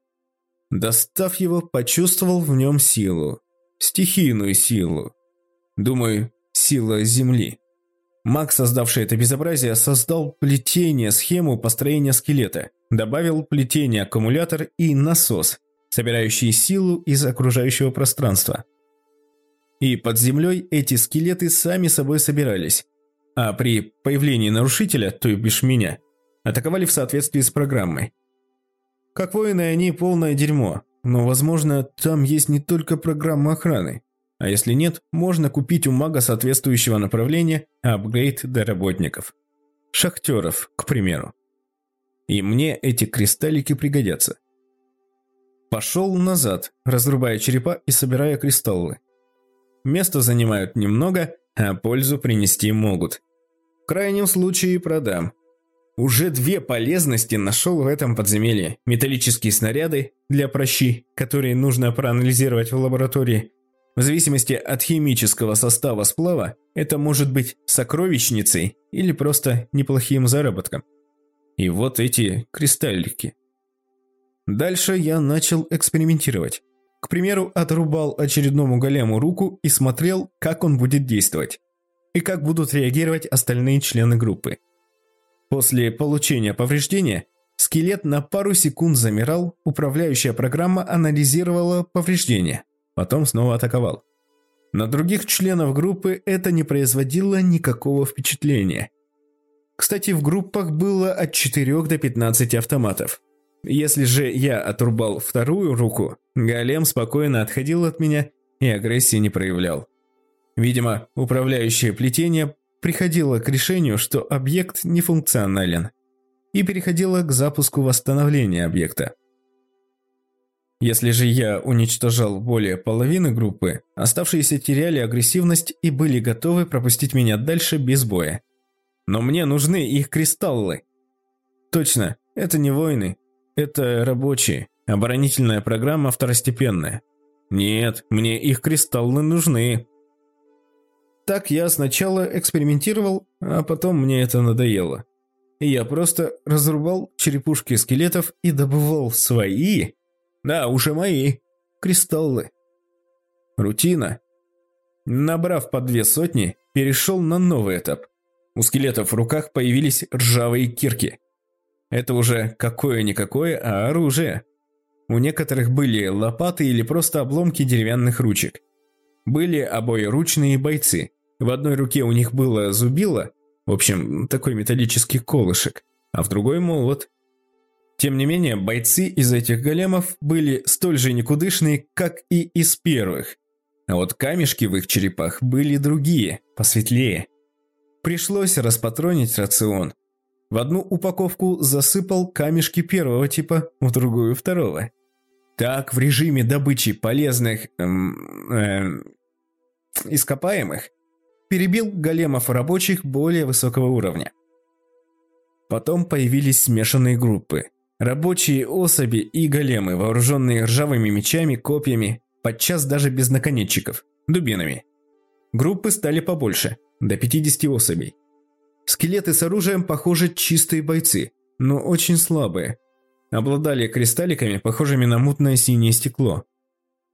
Достав его, почувствовал в нем силу. Стихийную силу. Думаю, сила Земли. Маг, создавший это безобразие, создал плетение, схему построения скелета, добавил плетение, аккумулятор и насос, собирающий силу из окружающего пространства. И под землей эти скелеты сами собой собирались, а при появлении нарушителя, то бишь меня, атаковали в соответствии с программой. Как воины они полное дерьмо, но, возможно, там есть не только программа охраны. А если нет, можно купить у мага соответствующего направления апгрейд до работников. Шахтеров, к примеру. И мне эти кристаллики пригодятся. Пошел назад, разрубая черепа и собирая кристаллы. Место занимают немного, а пользу принести могут. В крайнем случае продам. Уже две полезности нашел в этом подземелье. Металлические снаряды для прощи, которые нужно проанализировать в лаборатории, в зависимости от химического состава сплава, это может быть сокровищницей или просто неплохим заработком. И вот эти кристаллики. Дальше я начал экспериментировать. К примеру, отрубал очередному голему руку и смотрел, как он будет действовать. И как будут реагировать остальные члены группы. После получения повреждения, скелет на пару секунд замирал, управляющая программа анализировала повреждения потом снова атаковал. На других членов группы это не производило никакого впечатления. Кстати, в группах было от 4 до 15 автоматов. Если же я отрубал вторую руку, голем спокойно отходил от меня и агрессии не проявлял. Видимо, управляющее плетение приходило к решению, что объект нефункционален, и переходило к запуску восстановления объекта. Если же я уничтожал более половины группы, оставшиеся теряли агрессивность и были готовы пропустить меня дальше без боя. Но мне нужны их кристаллы. Точно, это не воины, это рабочие, оборонительная программа второстепенная. Нет, мне их кристаллы нужны. Так я сначала экспериментировал, а потом мне это надоело. И я просто разрубал черепушки скелетов и добывал свои да, уже мои. Кристаллы. Рутина. Набрав по две сотни, перешел на новый этап. У скелетов в руках появились ржавые кирки. Это уже какое-никакое, а оружие. У некоторых были лопаты или просто обломки деревянных ручек. Были обоеручные бойцы. В одной руке у них было зубило, в общем, такой металлический колышек, а в другой молот. Тем не менее, бойцы из этих големов были столь же никудышные, как и из первых. А вот камешки в их черепах были другие, посветлее. Пришлось распатронить рацион. В одну упаковку засыпал камешки первого типа, в другую второго. Так, в режиме добычи полезных эм, эм, ископаемых перебил големов рабочих более высокого уровня. Потом появились смешанные группы. Рабочие особи и големы, вооруженные ржавыми мечами, копьями, подчас даже без наконечников, дубинами. Группы стали побольше, до 50 особей. Скелеты с оружием, похоже, чистые бойцы, но очень слабые. Обладали кристалликами, похожими на мутное синее стекло.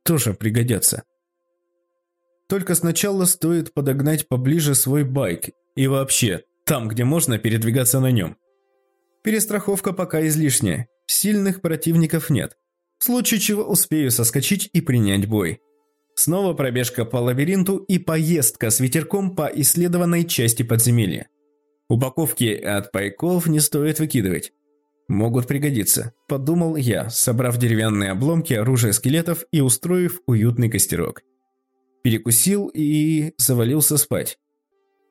Тоже пригодятся. Только сначала стоит подогнать поближе свой байк и вообще, там, где можно передвигаться на нем. Перестраховка пока излишняя. Сильных противников нет. В случае чего успею соскочить и принять бой. Снова пробежка по лабиринту и поездка с ветерком по исследованной части подземелья. Упаковки от пайков не стоит выкидывать. Могут пригодиться, подумал я, собрав деревянные обломки оружия скелетов и устроив уютный костерок. Перекусил и завалился спать.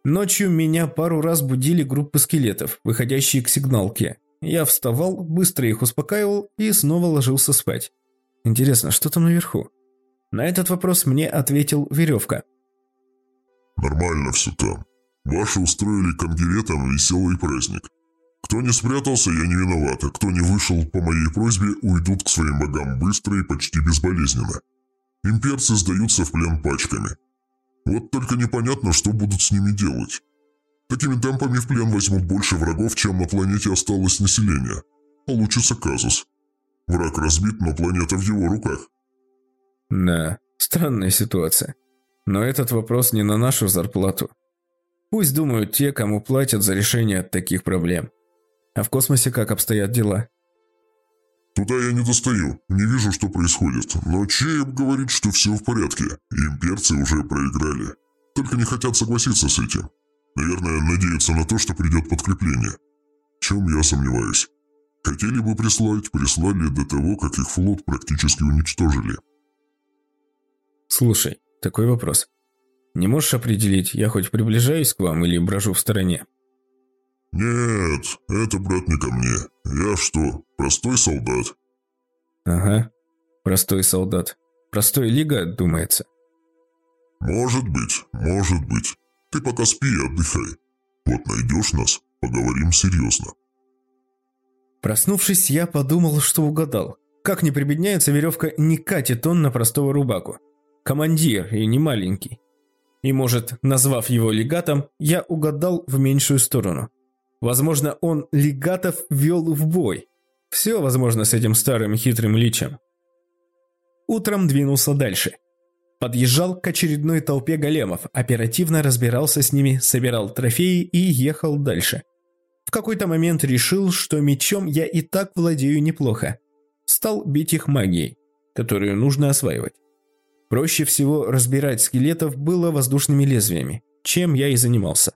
Ночью меня пару раз будили группы скелетов, выходящие к сигналке. Я вставал, быстро их успокаивал и снова ложился спать. Интересно, что там наверху? На этот вопрос мне ответил Веревка. «Нормально все там. Ваши устроили конгеретам веселый праздник. Кто не спрятался, я не виноват, а кто не вышел по моей просьбе, уйдут к своим богам быстро и почти безболезненно. Имперцы сдаются в плен пачками. Вот только непонятно, что будут с ними делать. Такими темпами в плен возьмут больше врагов, чем на планете осталось население. Получится казус. Враг разбит, но планета в его руках. Да, странная ситуация. Но этот вопрос не на нашу зарплату. Пусть думают те, кому платят за решение таких проблем. А в космосе как обстоят дела? Туда я не достаю, не вижу, что происходит. Но Чеев говорит, что все в порядке, имперцы уже проиграли. Только не хотят согласиться с этим. Наверное, надеются на то, что придет подкрепление. В чем я сомневаюсь. Хотели бы прислать, прислали до того, как их флот практически уничтожили. Слушай, такой вопрос. Не можешь определить, я хоть приближаюсь к вам или брожу в стороне? Нет, это, брат, не ко мне. Я что, простой солдат? Ага, простой солдат. Простой лига, думается. Может быть, может быть. Ты пока спи и отдыхай. Вот найдешь нас, поговорим серьезно. Проснувшись, я подумал, что угадал. Как не прибедняется веревка, не катит он на простого рубаку. Командир и не маленький. И может, назвав его легатом, я угадал в меньшую сторону. Возможно, он легатов вел в бой. Все возможно с этим старым хитрым личем. Утром двинулся дальше. Подъезжал к очередной толпе големов, оперативно разбирался с ними, собирал трофеи и ехал дальше. В какой-то момент решил, что мечом я и так владею неплохо. Стал бить их магией, которую нужно осваивать. Проще всего разбирать скелетов было воздушными лезвиями, чем я и занимался.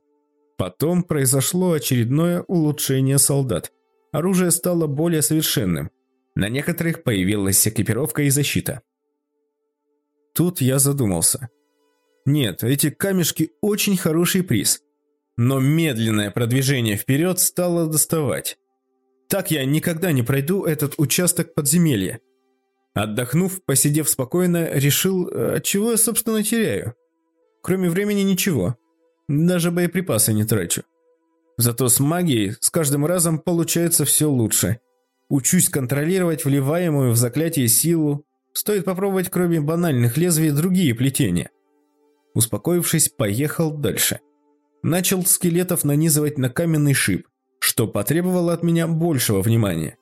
Потом произошло очередное улучшение солдат. Оружие стало более совершенным. На некоторых появилась экипировка и защита. Тут я задумался. Нет, эти камешки очень хороший приз. Но медленное продвижение вперед стало доставать. Так я никогда не пройду этот участок подземелья. Отдохнув, посидев спокойно, решил, от чего я, собственно, теряю. Кроме времени ничего. Даже боеприпасы не трачу. Зато с магией с каждым разом получается все лучше. Учусь контролировать вливаемую в заклятие силу. Стоит попробовать, кроме банальных лезвий, другие плетения. Успокоившись, поехал дальше. Начал скелетов нанизывать на каменный шип, что потребовало от меня большего внимания.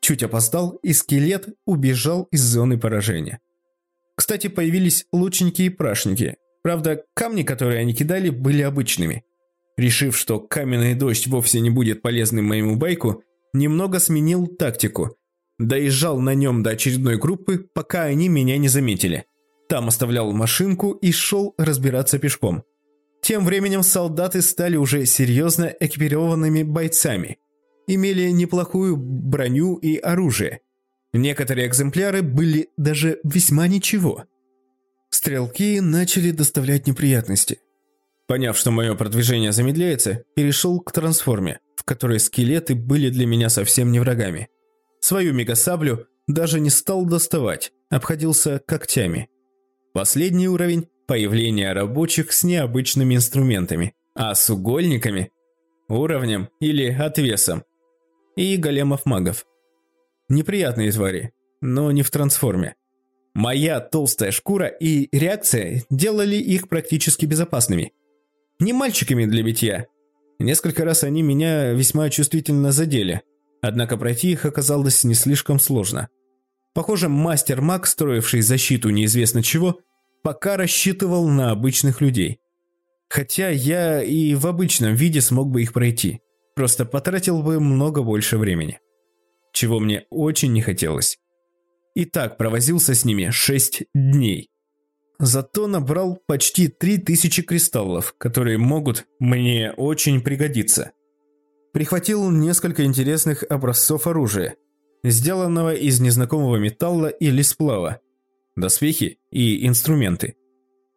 Чуть опоздал, и скелет убежал из зоны поражения. Кстати, появились лучники и прашники, Правда, камни, которые они кидали, были обычными. Решив, что каменный дождь вовсе не будет полезным моему байку, немного сменил тактику. Доезжал на нем до очередной группы, пока они меня не заметили. Там оставлял машинку и шел разбираться пешком. Тем временем солдаты стали уже серьезно экипированными бойцами. Имели неплохую броню и оружие. Некоторые экземпляры были даже весьма ничего – Стрелки начали доставлять неприятности. Поняв, что мое продвижение замедляется, перешел к трансформе, в которой скелеты были для меня совсем не врагами. Свою мегасаблю даже не стал доставать, обходился когтями. Последний уровень – появление рабочих с необычными инструментами, а с угольниками – уровнем или отвесом. И големов-магов. Неприятные твари, но не в трансформе. Моя толстая шкура и реакция делали их практически безопасными. Не мальчиками для битья. Несколько раз они меня весьма чувствительно задели, однако пройти их оказалось не слишком сложно. Похоже, мастер-маг, строивший защиту неизвестно чего, пока рассчитывал на обычных людей. Хотя я и в обычном виде смог бы их пройти, просто потратил бы много больше времени. Чего мне очень не хотелось и так провозился с ними шесть дней. Зато набрал почти 3000 кристаллов, которые могут мне очень пригодиться. Прихватил несколько интересных образцов оружия, сделанного из незнакомого металла или сплава, доспехи и инструменты.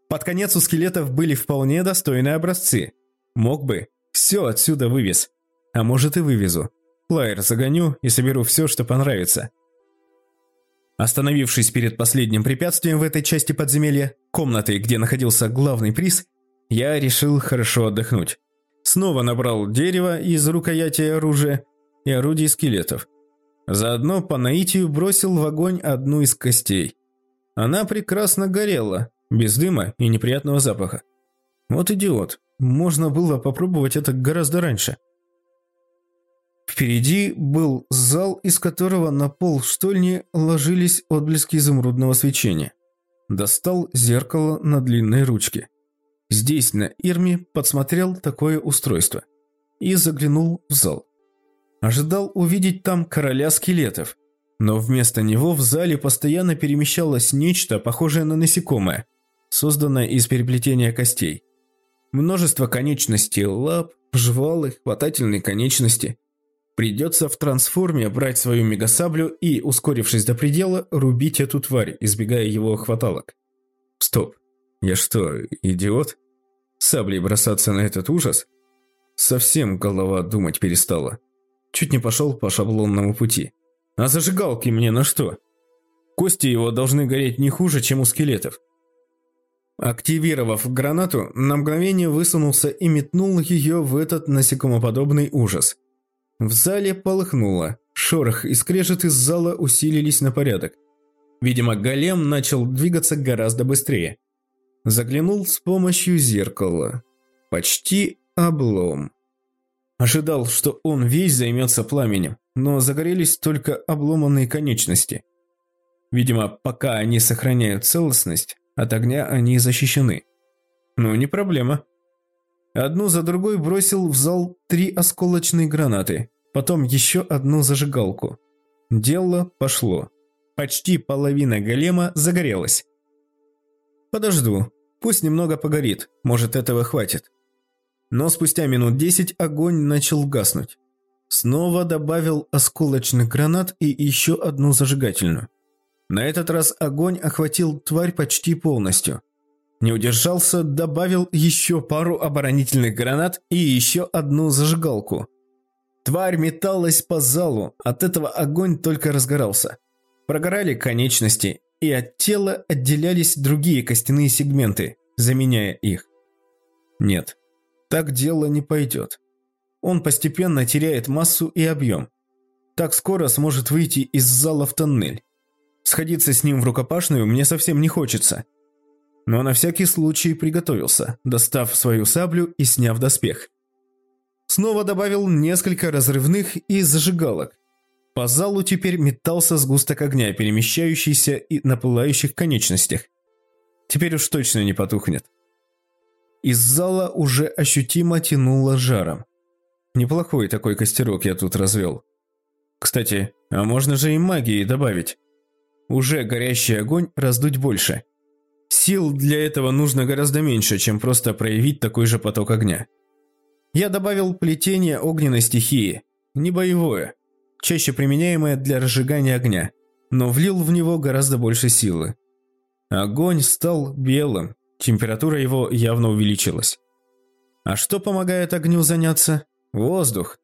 Под конец у скелетов были вполне достойные образцы. Мог бы, все отсюда вывез. А может и вывезу. Лайер загоню и соберу все, что понравится. Остановившись перед последним препятствием в этой части подземелья, комнатой, где находился главный приз, я решил хорошо отдохнуть. Снова набрал дерево из рукояти оружия и орудий скелетов. Заодно по наитию бросил в огонь одну из костей. Она прекрасно горела, без дыма и неприятного запаха. Вот идиот. Можно было попробовать это гораздо раньше. Впереди был зал, из которого на пол штольни ложились отблески изумрудного свечения. Достал зеркало на длинной ручке. Здесь, на Ирме, подсмотрел такое устройство. И заглянул в зал. Ожидал увидеть там короля скелетов. Но вместо него в зале постоянно перемещалось нечто, похожее на насекомое – созданная из переплетения костей. Множество конечностей лап, жвалы, хватательные конечности. Придется в трансформе брать свою мегасаблю и, ускорившись до предела, рубить эту тварь, избегая его хваталок. Стоп. Я что, идиот? Саблей бросаться на этот ужас? Совсем голова думать перестала. Чуть не пошел по шаблонному пути. А зажигалки мне на что? Кости его должны гореть не хуже, чем у скелетов. Активировав гранату, на мгновение высунулся и метнул ее в этот насекомоподобный ужас. В зале полыхнуло. Шорох и скрежет из зала усилились на порядок. Видимо, голем начал двигаться гораздо быстрее. Заглянул с помощью зеркала. Почти облом. Ожидал, что он весь займется пламенем, но загорелись только обломанные конечности. Видимо, пока они сохраняют целостность, от огня они защищены. Ну, не проблема. Одну за другой бросил в зал три осколочные гранаты, потом еще одну зажигалку. Дело пошло. Почти половина голема загорелась. Подожду, пусть немного погорит, может этого хватит. Но спустя минут десять огонь начал гаснуть. Снова добавил осколочных гранат и еще одну зажигательную. На этот раз огонь охватил тварь почти полностью. Не удержался, добавил еще пару оборонительных гранат и еще одну зажигалку. Тварь металась по залу, от этого огонь только разгорался. Прогорали конечности, и от тела отделялись другие костяные сегменты, заменяя их. Нет, так дело не пойдет. Он постепенно теряет массу и объем. Так скоро сможет выйти из зала в тоннель. Сходиться с ним в рукопашную мне совсем не хочется. Но на всякий случай приготовился, достав свою саблю и сняв доспех. Снова добавил несколько разрывных и зажигалок. По залу теперь метался сгусток огня, перемещающийся и на пылающих конечностях. Теперь уж точно не потухнет. Из зала уже ощутимо тянуло жаром. Неплохой такой костерок я тут развел. Кстати, а можно же и магии добавить уже горящий огонь раздуть больше. Сил для этого нужно гораздо меньше, чем просто проявить такой же поток огня. Я добавил плетение огненной стихии, не боевое, чаще применяемое для разжигания огня, но влил в него гораздо больше силы. Огонь стал белым, температура его явно увеличилась. А что помогает огню заняться? Воздух.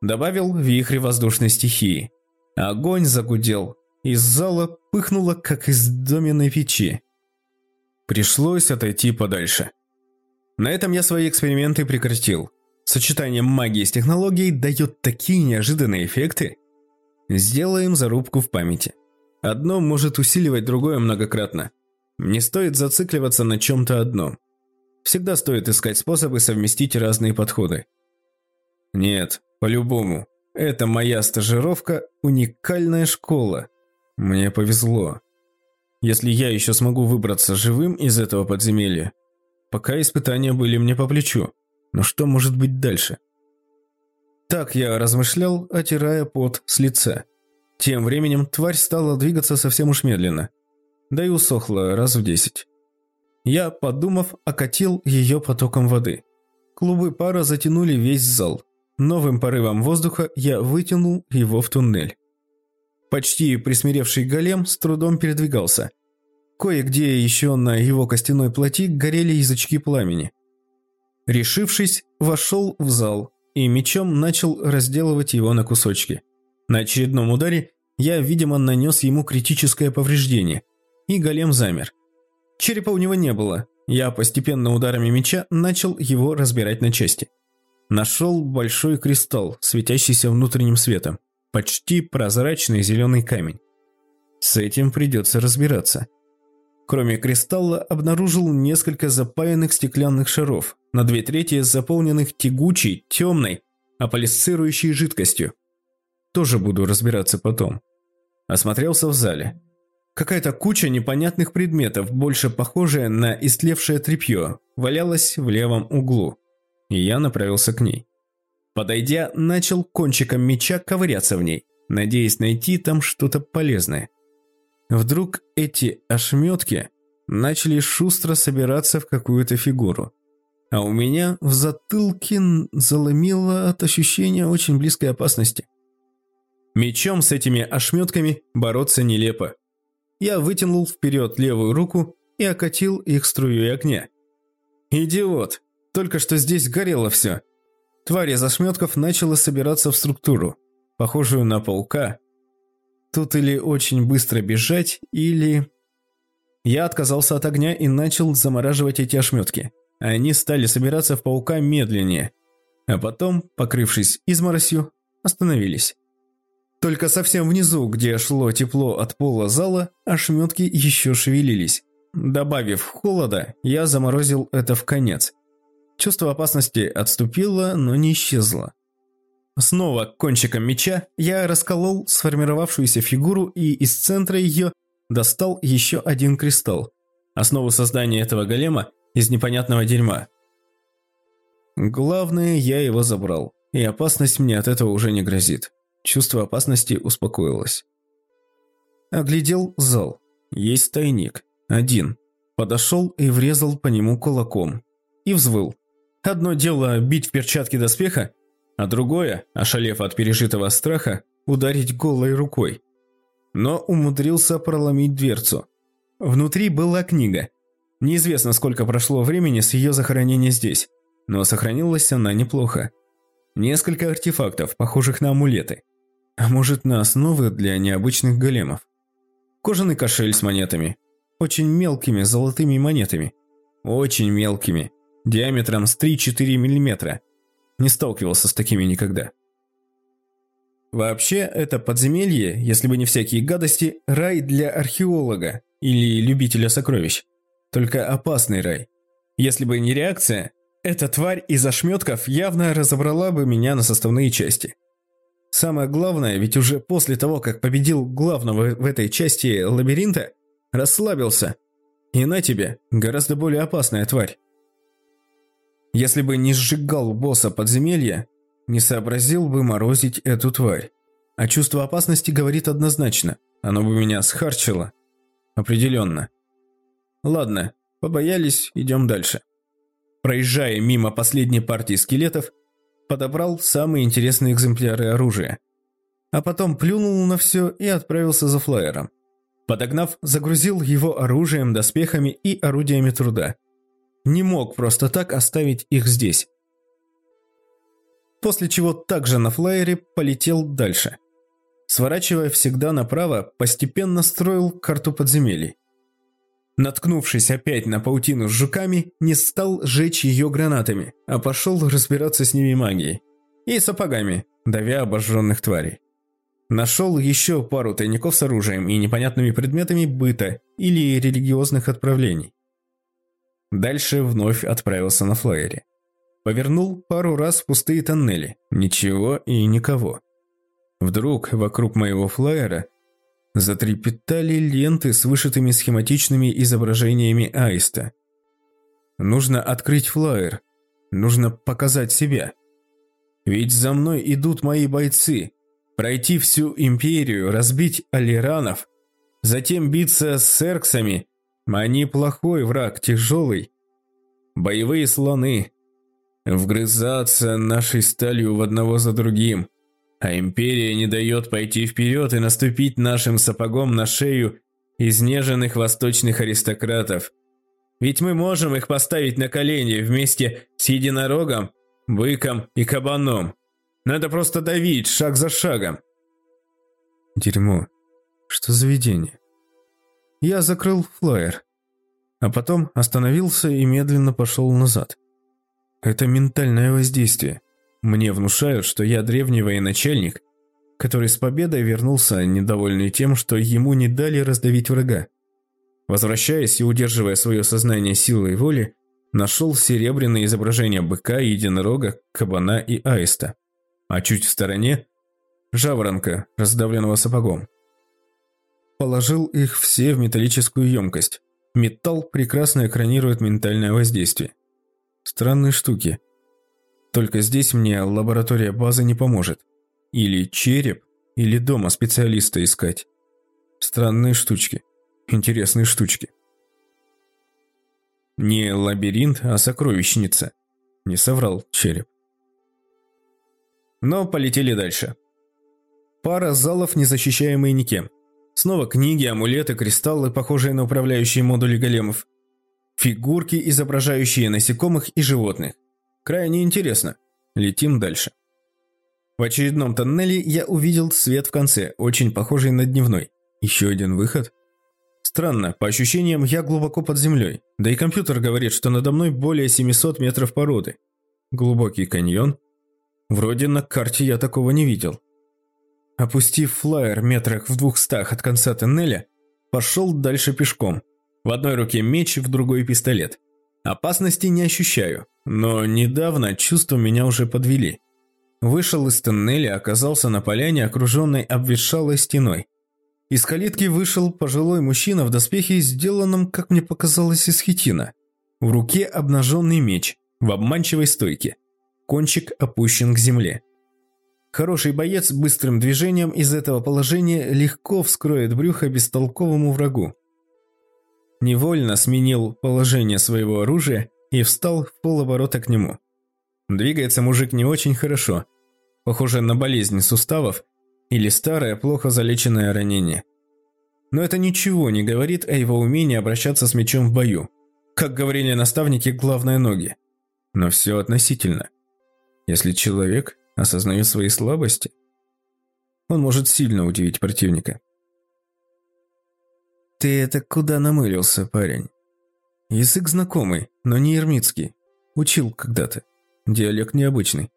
Добавил вихрь воздушной стихии. Огонь загудел, из зала пыхнуло, как из доменной печи. Пришлось отойти подальше. На этом я свои эксперименты прекратил. Сочетание магии с технологией дает такие неожиданные эффекты. Сделаем зарубку в памяти. Одно может усиливать другое многократно. Не стоит зацикливаться на чем-то одном. Всегда стоит искать способы совместить разные подходы. Нет, по-любому. Это моя стажировка – уникальная школа, мне повезло. Если я еще смогу выбраться живым из этого подземелья, пока испытания были мне по плечу. Но что может быть дальше? Так я размышлял, отирая пот с лица. Тем временем тварь стала двигаться совсем уж медленно. Да и усохла раз в десять. Я, подумав, окатил ее потоком воды. Клубы пара затянули весь зал. Новым порывом воздуха я вытянул его в туннель. Почти присмиревший голем с трудом передвигался. Кое-где еще на его костяной плоти горели язычки пламени. Решившись, вошел в зал и мечом начал разделывать его на кусочки. На очередном ударе я, видимо, нанес ему критическое повреждение, и голем замер. Черепа у него не было, я постепенно ударами меча начал его разбирать на части. Нашел большой кристалл, светящийся внутренним светом, почти прозрачный зеленый камень. С этим придется разбираться. Кроме кристалла, обнаружил несколько запаянных стеклянных шаров, на две трети заполненных тягучей, темной, аполисцирующей жидкостью. Тоже буду разбираться потом. Осмотрелся в зале. Какая-то куча непонятных предметов, больше похожая на истлевшее тряпье, валялась в левом углу. И я направился к ней. Подойдя, начал кончиком меча ковыряться в ней, надеясь найти там что-то полезное. Вдруг эти ошметки начали шустро собираться в какую-то фигуру. А у меня в затылке заломило от ощущения очень близкой опасности. Мечом с этими ошметками бороться нелепо. Я вытянул вперед левую руку и окатил их струей огня. Идиот! Только что здесь горело все. Тварь из ошметков начала собираться в структуру, похожую на паука, Тут или очень быстро бежать, или... Я отказался от огня и начал замораживать эти ошметки. Они стали собираться в паука медленнее, а потом, покрывшись изморосью, остановились. Только совсем внизу, где шло тепло от пола зала, ошметки еще шевелились. Добавив холода, я заморозил это в конец. Чувство опасности отступило, но не исчезло. Снова кончиком меча я расколол сформировавшуюся фигуру и из центра ее достал еще один кристалл, основу создания этого голема из непонятного дерьма. Главное, я его забрал, и опасность мне от этого уже не грозит. Чувство опасности успокоилось. Оглядел зал. Есть тайник. Один. Подошел и врезал по нему кулаком. И взвыл. Одно дело бить в перчатке доспеха, а другое, ошалев от пережитого страха, ударить голой рукой. Но умудрился проломить дверцу. Внутри была книга. Неизвестно, сколько прошло времени с ее захоронения здесь, но сохранилась она неплохо. Несколько артефактов, похожих на амулеты. А может, на основы для необычных големов. Кожаный кошель с монетами. Очень мелкими золотыми монетами. Очень мелкими. Диаметром с 3-4 миллиметра. Не сталкивался с такими никогда. Вообще, это подземелье, если бы не всякие гадости, рай для археолога или любителя сокровищ. Только опасный рай. Если бы не реакция, эта тварь из ошметков явно разобрала бы меня на составные части. Самое главное, ведь уже после того, как победил главного в этой части лабиринта, расслабился. И на тебе, гораздо более опасная тварь. Если бы не сжигал босса подземелья, не сообразил бы морозить эту тварь. А чувство опасности говорит однозначно. Оно бы меня схарчило. Определенно. Ладно, побоялись, идем дальше. Проезжая мимо последней партии скелетов, подобрал самые интересные экземпляры оружия. А потом плюнул на все и отправился за флайером. Подогнав, загрузил его оружием, доспехами и орудиями труда не мог просто так оставить их здесь. После чего также на флайере полетел дальше. Сворачивая всегда направо, постепенно строил карту подземелий. Наткнувшись опять на паутину с жуками, не стал жечь ее гранатами, а пошел разбираться с ними магией. И сапогами, давя обожженных тварей. Нашел еще пару тайников с оружием и непонятными предметами быта или религиозных отправлений. Дальше вновь отправился на флайере. Повернул пару раз в пустые тоннели. Ничего и никого. Вдруг вокруг моего флайера затрепетали ленты с вышитыми схематичными изображениями аиста. Нужно открыть флайер. Нужно показать себя. Ведь за мной идут мои бойцы. Пройти всю империю, разбить алиранов, затем биться с серксами Они плохой враг, тяжелый. Боевые слоны. Вгрызаться нашей сталью в одного за другим. А империя не дает пойти вперед и наступить нашим сапогом на шею изнеженных восточных аристократов. Ведь мы можем их поставить на колени вместе с единорогом, быком и кабаном. Надо просто давить шаг за шагом. Дерьмо. Что за видение? Я закрыл флаер, а потом остановился и медленно пошел назад. Это ментальное воздействие. Мне внушают, что я древний военачальник, который с победой вернулся, недовольный тем, что ему не дали раздавить врага. Возвращаясь и удерживая свое сознание силой воли, нашел серебряное изображение быка, единорога, кабана и аиста. А чуть в стороне – жаворонка, раздавленного сапогом. Положил их все в металлическую емкость. Металл прекрасно экранирует ментальное воздействие. Странные штуки. Только здесь мне лаборатория базы не поможет. Или череп, или дома специалиста искать. Странные штучки. Интересные штучки. Не лабиринт, а сокровищница. Не соврал череп. Но полетели дальше. Пара залов, не защищаемые никем. Снова книги, амулеты, кристаллы, похожие на управляющие модули големов. Фигурки, изображающие насекомых и животных. Крайне интересно. Летим дальше. В очередном тоннеле я увидел свет в конце, очень похожий на дневной. Еще один выход? Странно, по ощущениям я глубоко под землей, да и компьютер говорит, что надо мной более 700 метров породы. Глубокий каньон? Вроде на карте я такого не видел. Опустив флайер метрах в двухстах от конца тоннеля, пошел дальше пешком. В одной руке меч, в другой пистолет. Опасности не ощущаю, но недавно чувства меня уже подвели. Вышел из тоннеля, оказался на поляне, окруженной обветшалой стеной. Из калитки вышел пожилой мужчина в доспехе, сделанном, как мне показалось, из хитина. В руке обнаженный меч, в обманчивой стойке. Кончик опущен к земле. Хороший боец быстрым движением из этого положения легко вскроет брюхо бестолковому врагу. Невольно сменил положение своего оружия и встал в полоборота к нему. Двигается мужик не очень хорошо. Похоже на болезнь суставов или старое, плохо залеченное ранение. Но это ничего не говорит о его умении обращаться с мечом в бою. Как говорили наставники, главное ноги. Но все относительно. Если человек осознает свои слабости, он может сильно удивить противника. «Ты это куда намылился, парень?» «Язык знакомый, но не ермитский. Учил когда-то. Диалект необычный.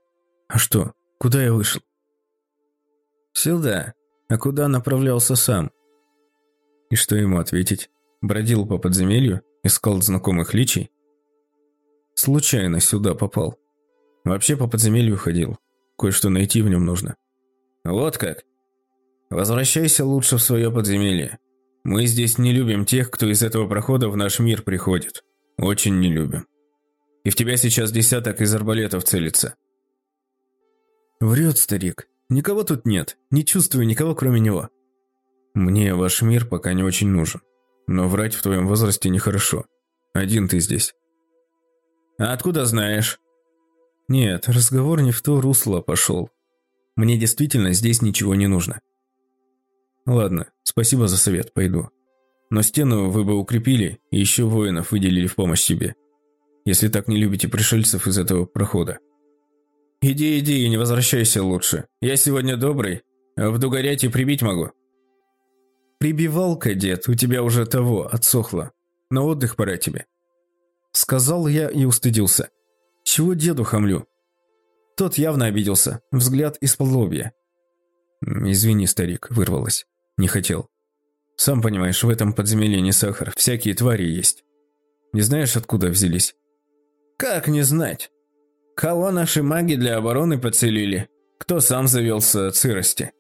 А что, куда я вышел?» «Сюда. А куда направлялся сам?» И что ему ответить? Бродил по подземелью, искал знакомых личий? Случайно сюда попал. Вообще по подземелью ходил. Кое-что найти в нем нужно. Вот как. Возвращайся лучше в свое подземелье. Мы здесь не любим тех, кто из этого прохода в наш мир приходит. Очень не любим. И в тебя сейчас десяток из арбалетов целится. Врет старик. Никого тут нет. Не чувствую никого, кроме него. Мне ваш мир пока не очень нужен. Но врать в твоем возрасте нехорошо. Один ты здесь. А откуда знаешь? Нет, разговор не в то русло пошел. Мне действительно здесь ничего не нужно. Ладно, спасибо за совет, пойду. Но стену вы бы укрепили и еще воинов выделили в помощь себе. Если так не любите пришельцев из этого прохода. Иди, иди и не возвращайся лучше. Я сегодня добрый, а в Дугаряте прибить могу. Прибивал, кадет, у тебя уже того, отсохло. На отдых пора тебе. Сказал я и устыдился. Чего деду хамлю? Тот явно обиделся, взгляд из-под лобья. «Извини, старик», — вырвалось. «Не хотел. Сам понимаешь, в этом подземелье не сахар, всякие твари есть. Не знаешь, откуда взялись?» «Как не знать? Кого наши маги для обороны поцелили? Кто сам завелся от сырости?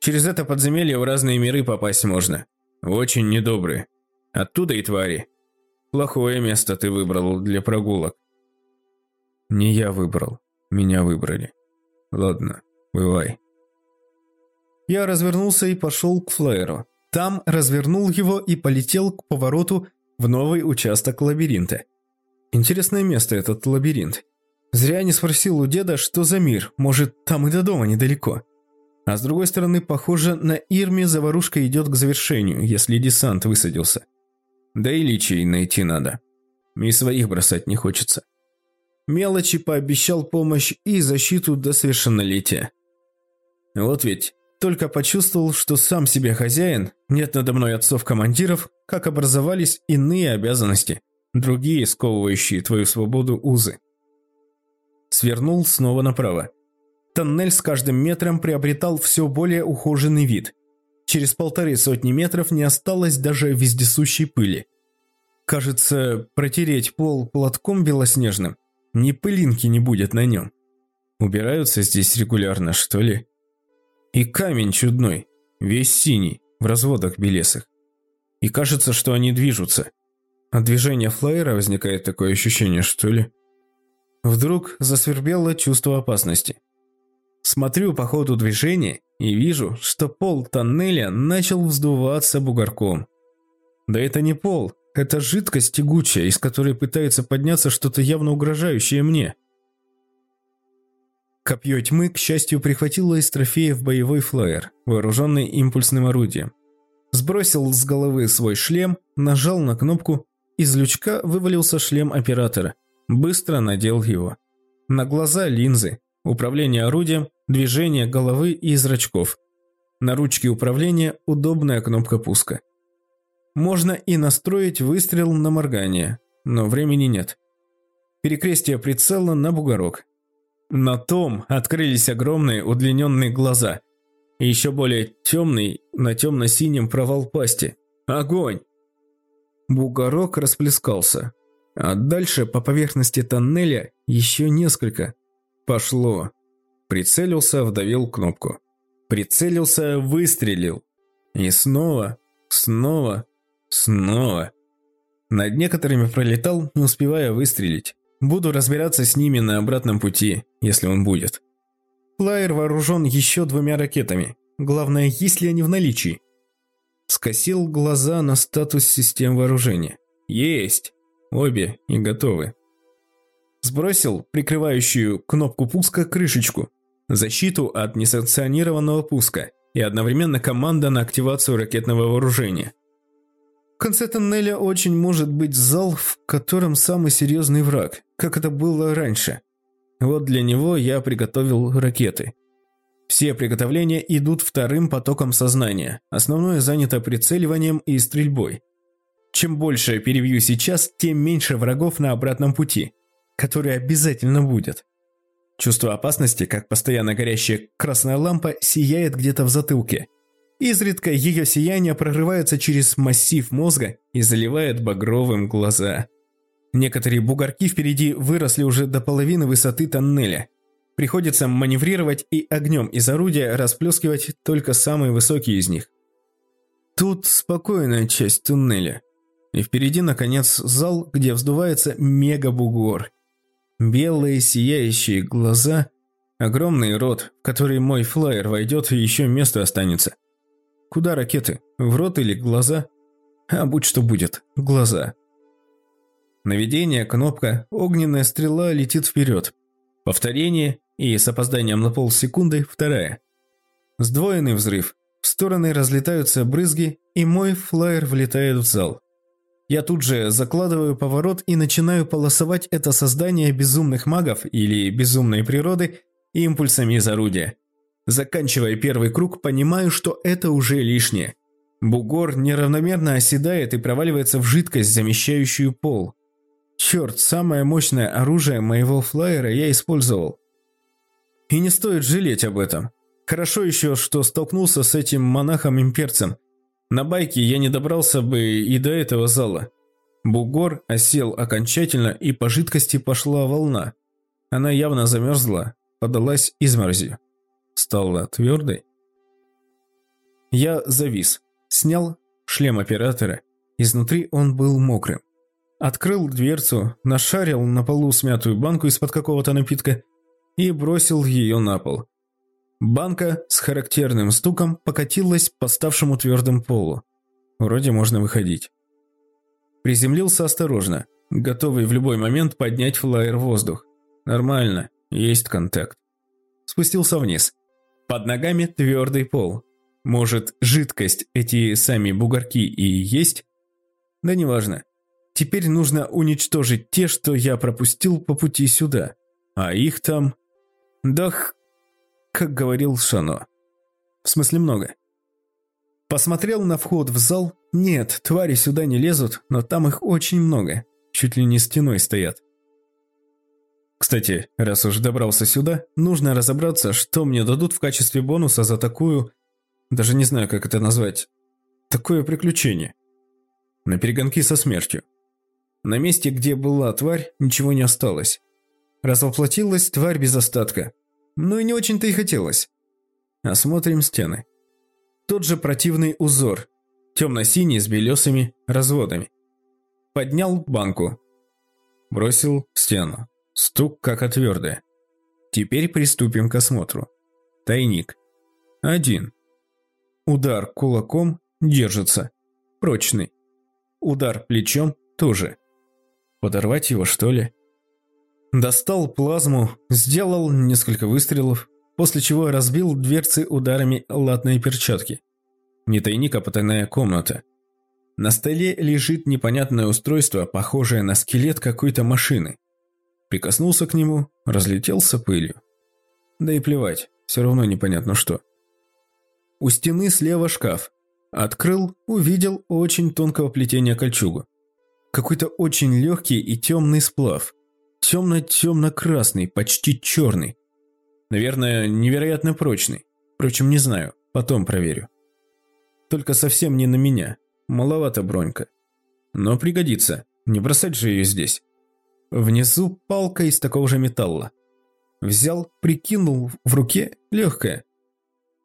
Через это подземелье в разные миры попасть можно. Очень недобрые. Оттуда и твари. Плохое место ты выбрал для прогулок. Не я выбрал. Меня выбрали. Ладно, бывай. Я развернулся и пошел к флайеру. Там развернул его и полетел к повороту в новый участок лабиринта. Интересное место этот лабиринт. Зря не спросил у деда, что за мир, может, там и до дома недалеко. А с другой стороны, похоже, на Ирме заварушка идет к завершению, если десант высадился. Да и личий найти надо. И своих бросать не хочется. Мелочи пообещал помощь и защиту до совершеннолетия. Вот ведь, только почувствовал, что сам себе хозяин, нет надо мной отцов-командиров, как образовались иные обязанности, другие сковывающие твою свободу узы. Свернул снова направо. Тоннель с каждым метром приобретал все более ухоженный вид. Через полторы сотни метров не осталось даже вездесущей пыли. Кажется, протереть пол платком белоснежным, ни пылинки не будет на нем. Убираются здесь регулярно, что ли? И камень чудной, весь синий, в разводах белесых. И кажется, что они движутся. От движения флайера возникает такое ощущение, что ли? Вдруг засвербело чувство опасности. Смотрю по ходу движения и вижу, что пол тоннеля начал вздуваться бугорком. Да это не пол, это жидкость тягучая, из которой пытается подняться что-то явно угрожающее мне. Копье тьмы, к счастью, прихватило из трофеев боевой флайер, вооруженный импульсным орудием. Сбросил с головы свой шлем, нажал на кнопку, из лючка вывалился шлем оператора. Быстро надел его. На глаза линзы, управление орудием, движение головы и зрачков. На ручке управления удобная кнопка пуска. Можно и настроить выстрел на моргание, но времени нет. Перекрестие прицела на бугорок. На том открылись огромные удлиненные глаза. И еще более темный, на темно-синем провал пасти. Огонь! Бугорок расплескался. А дальше по поверхности тоннеля еще несколько. Пошло. Прицелился, вдавил кнопку. Прицелился, выстрелил. И снова, снова, снова. Над некоторыми пролетал, не успевая выстрелить. Буду разбираться с ними на обратном пути, если он будет. Флайер вооружен еще двумя ракетами. Главное, есть ли они в наличии. Скосил глаза на статус систем вооружения. Есть. Обе и готовы. Сбросил прикрывающую кнопку пуска крышечку, защиту от несанкционированного пуска и одновременно команда на активацию ракетного вооружения. В конце тоннеля очень может быть зал, в котором самый серьезный враг, как это было раньше. Вот для него я приготовил ракеты. Все приготовления идут вторым потоком сознания, основное занято прицеливанием и стрельбой. Чем больше перевью сейчас, тем меньше врагов на обратном пути – который обязательно будет. Чувство опасности, как постоянно горящая красная лампа, сияет где-то в затылке. Изредка ее сияние прорывается через массив мозга и заливает багровым глаза. Некоторые бугорки впереди выросли уже до половины высоты тоннеля. Приходится маневрировать и огнем из орудия расплескивать только самые высокие из них. Тут спокойная часть туннеля. И впереди, наконец, зал, где вздувается мега-бугор. Белые сияющие глаза, огромный рот, в который мой флайер войдет и еще место останется. Куда ракеты? В рот или глаза? А будь что будет, глаза. Наведение, кнопка, огненная стрела летит вперед. Повторение и с опозданием на полсекунды вторая. Сдвоенный взрыв. В стороны разлетаются брызги, и мой флайер влетает в зал. Я тут же закладываю поворот и начинаю полосовать это создание безумных магов или безумной природы импульсами из орудия. Заканчивая первый круг, понимаю, что это уже лишнее. Бугор неравномерно оседает и проваливается в жидкость, замещающую пол. Черт, самое мощное оружие моего флайера я использовал. И не стоит жалеть об этом. Хорошо еще, что столкнулся с этим монахом-имперцем, на байке я не добрался бы и до этого зала. Бугор осел окончательно, и по жидкости пошла волна. Она явно замерзла, подалась изморозью. Стала твердой. Я завис, снял шлем оператора. Изнутри он был мокрым. Открыл дверцу, нашарил на полу смятую банку из-под какого-то напитка и бросил ее на пол. Банка с характерным стуком покатилась по ставшему твердым полу. Вроде можно выходить. Приземлился осторожно, готовый в любой момент поднять флайер в воздух. Нормально, есть контакт. Спустился вниз. Под ногами твердый пол. Может, жидкость эти сами бугорки и есть? Да неважно. Теперь нужно уничтожить те, что я пропустил по пути сюда. А их там... Да, как говорил Шано. В смысле много. Посмотрел на вход в зал. Нет, твари сюда не лезут, но там их очень много. Чуть ли не стеной стоят. Кстати, раз уж добрался сюда, нужно разобраться, что мне дадут в качестве бонуса за такую... Даже не знаю, как это назвать. Такое приключение. На перегонки со смертью. На месте, где была тварь, ничего не осталось. Развоплотилась тварь без остатка. Ну и не очень-то и хотелось. Осмотрим стены. Тот же противный узор. Темно-синий с белесыми разводами. Поднял банку. Бросил в стену. Стук как о твердое. Теперь приступим к осмотру. Тайник. Один. Удар кулаком держится. Прочный. Удар плечом тоже. Подорвать его, что ли? Достал плазму, сделал несколько выстрелов, после чего разбил дверцы ударами латной перчатки. Не тайник, а потайная комната. На столе лежит непонятное устройство, похожее на скелет какой-то машины. Прикоснулся к нему, разлетелся пылью. Да и плевать, все равно непонятно что. У стены слева шкаф. Открыл, увидел очень тонкого плетения кольчугу. Какой-то очень легкий и темный сплав. Темно-темно-красный, почти черный. Наверное, невероятно прочный. Впрочем, не знаю, потом проверю. Только совсем не на меня. Маловато бронька. Но пригодится, не бросать же ее здесь. Внизу палка из такого же металла. Взял, прикинул в руке, легкая.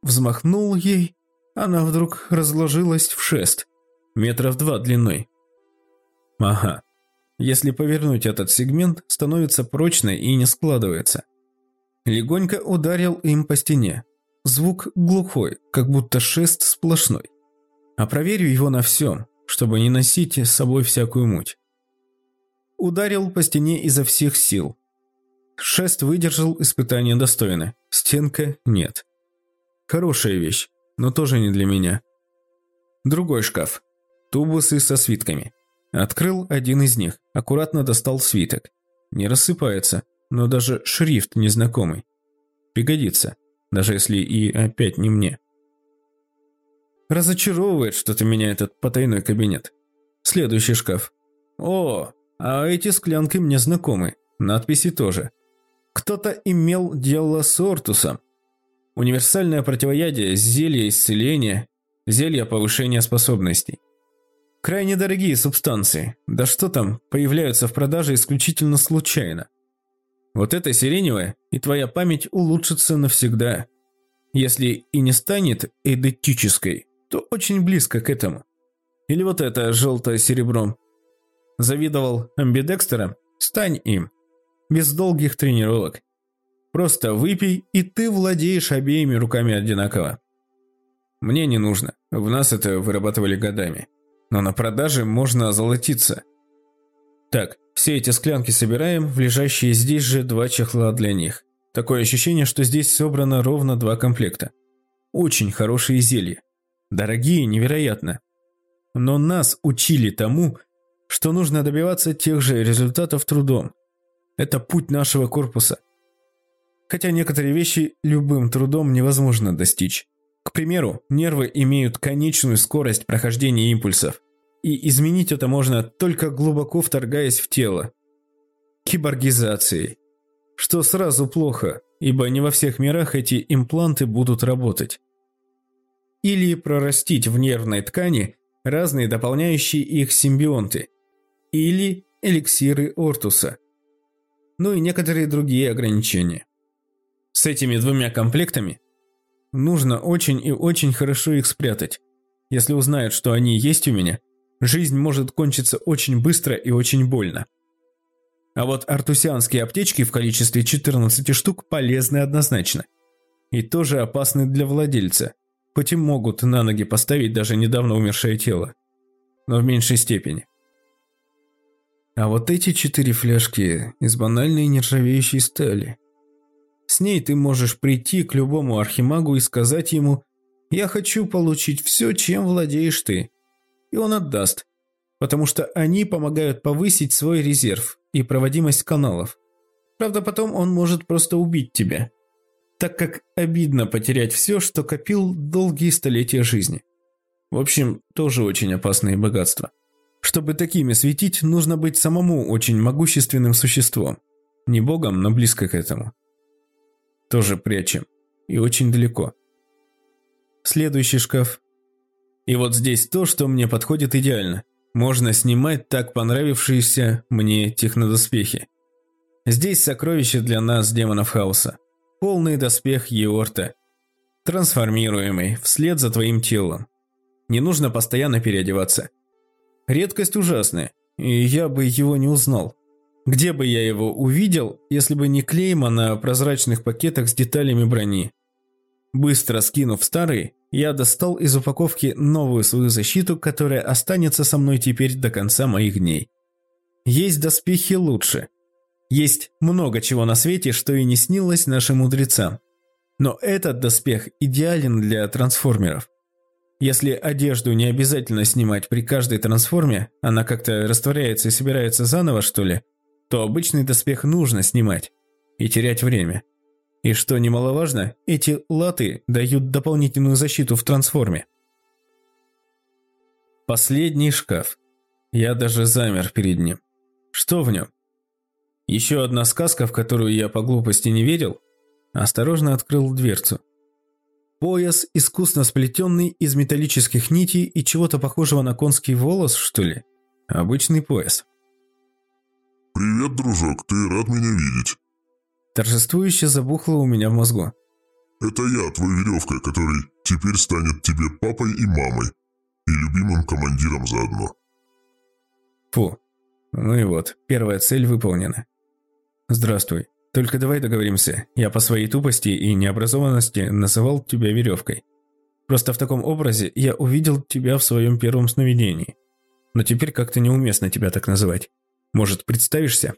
Взмахнул ей, она вдруг разложилась в шест, метров два длиной. Ага, если повернуть этот сегмент, становится прочной и не складывается. Легонько ударил им по стене. Звук глухой, как будто шест сплошной. А проверю его на всем, чтобы не носить с собой всякую муть. Ударил по стене изо всех сил. Шест выдержал испытание достойно. Стенка нет. Хорошая вещь, но тоже не для меня. Другой шкаф. Тубусы со свитками. Открыл один из них, аккуратно достал свиток. Не рассыпается, но даже шрифт незнакомый. Пригодится, даже если и опять не мне. Разочаровывает что-то меня этот потайной кабинет. Следующий шкаф. О, а эти склянки мне знакомы, надписи тоже. Кто-то имел дело с Ортусом. Универсальное противоядие, зелье исцеления, зелье повышения способностей. Крайне дорогие субстанции, да что там, появляются в продаже исключительно случайно. Вот это сиреневое, и твоя память улучшится навсегда. Если и не станет эдетической, то очень близко к этому. Или вот это желтое серебром, Завидовал амбидекстерам? Стань им. Без долгих тренировок. Просто выпей, и ты владеешь обеими руками одинаково. Мне не нужно. В нас это вырабатывали годами. Но на продаже можно озолотиться. Так, все эти склянки собираем, в лежащие здесь же два чехла для них. Такое ощущение, что здесь собрано ровно два комплекта. Очень хорошие зелья. Дорогие невероятно. Но нас учили тому, что нужно добиваться тех же результатов трудом. Это путь нашего корпуса. Хотя некоторые вещи любым трудом невозможно достичь. К примеру, нервы имеют конечную скорость прохождения импульсов, и изменить это можно только глубоко вторгаясь в тело. Киборгизацией. Что сразу плохо, ибо не во всех мирах эти импланты будут работать. Или прорастить в нервной ткани разные дополняющие их симбионты – или эликсиры Ортуса, ну и некоторые другие ограничения. С этими двумя комплектами нужно очень и очень хорошо их спрятать. Если узнают, что они есть у меня, жизнь может кончиться очень быстро и очень больно. А вот артусианские аптечки в количестве 14 штук полезны однозначно. И тоже опасны для владельца, хоть и могут на ноги поставить даже недавно умершее тело. Но в меньшей степени. А вот эти четыре фляжки из банальной нержавеющей стали. С ней ты можешь прийти к любому архимагу и сказать ему «Я хочу получить все, чем владеешь ты». И он отдаст, потому что они помогают повысить свой резерв и проводимость каналов. Правда, потом он может просто убить тебя, так как обидно потерять все, что копил долгие столетия жизни. В общем, тоже очень опасные богатства. Чтобы такими светить, нужно быть самому очень могущественным существом. Не богом, но близко к этому. Тоже прячем. И очень далеко. Следующий шкаф. И вот здесь то, что мне подходит идеально. Можно снимать так понравившиеся мне технодоспехи. Здесь сокровище для нас, демонов хаоса. Полный доспех Еорта. Трансформируемый, вслед за твоим телом. Не нужно постоянно переодеваться. Редкость ужасная, и я бы его не узнал. Где бы я его увидел, если бы не клейма на прозрачных пакетах с деталями брони? Быстро скинув старый, я достал из упаковки новую свою защиту, которая останется со мной теперь до конца моих дней. Есть доспехи лучше. Есть много чего на свете, что и не снилось нашим мудрецам. Но этот доспех идеален для трансформеров. Если одежду не обязательно снимать при каждой трансформе, она как-то растворяется и собирается заново, что ли, то обычный доспех нужно снимать и терять время. И что немаловажно, эти латы дают дополнительную защиту в трансформе. Последний шкаф. Я даже замер перед ним. Что в нем? Еще одна сказка, в которую я по глупости не верил. Осторожно открыл дверцу. Пояс, искусно сплетенный из металлических нитей и чего-то похожего на конский волос, что ли? Обычный пояс. «Привет, дружок, ты рад меня видеть?» Торжествующе забухло у меня в мозгу. «Это я, твой веревка, который теперь станет тебе папой и мамой, и любимым командиром заодно». Фу. Ну и вот, первая цель выполнена. Здравствуй. Только давай договоримся. Я по своей тупости и необразованности называл тебя веревкой. Просто в таком образе я увидел тебя в своем первом сновидении. Но теперь как-то неуместно тебя так называть. Может, представишься?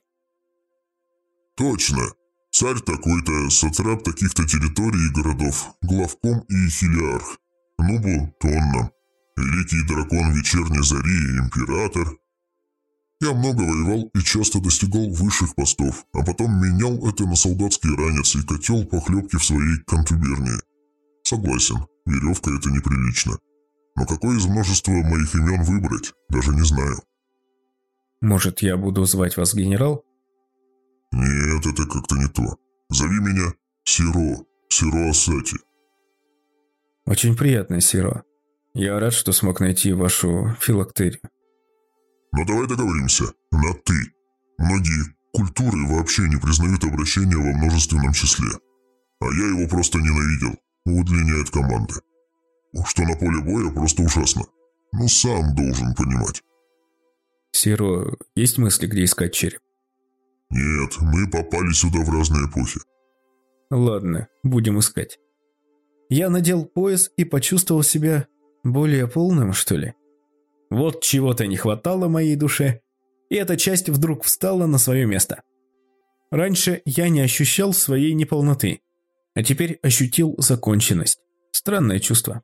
Точно. Царь такой-то, сатрап таких-то территорий и городов, главком и хилиарх. Нубу Тонна. Великий дракон вечерней зари император. Я много воевал и часто достигал высших постов, а потом менял это на солдатский ранец и котел похлебки в своей контубернии. Согласен, веревка это неприлично. Но какое из множества моих имен выбрать, даже не знаю. Может, я буду звать вас генерал? Нет, это как-то не то. Зови меня Сиро, Сиро Асати. Очень приятно, Сиро. Я рад, что смог найти вашу филактерию. Но давай договоримся, на «ты». Многие культуры вообще не признают обращение во множественном числе. А я его просто ненавидел. Удлиняет команды. Что на поле боя просто ужасно. Ну, сам должен понимать. Сиро, есть мысли, где искать череп? Нет, мы попали сюда в разные эпохи. Ладно, будем искать. Я надел пояс и почувствовал себя более полным, что ли. Вот чего-то не хватало моей душе, и эта часть вдруг встала на свое место. Раньше я не ощущал своей неполноты, а теперь ощутил законченность. Странное чувство.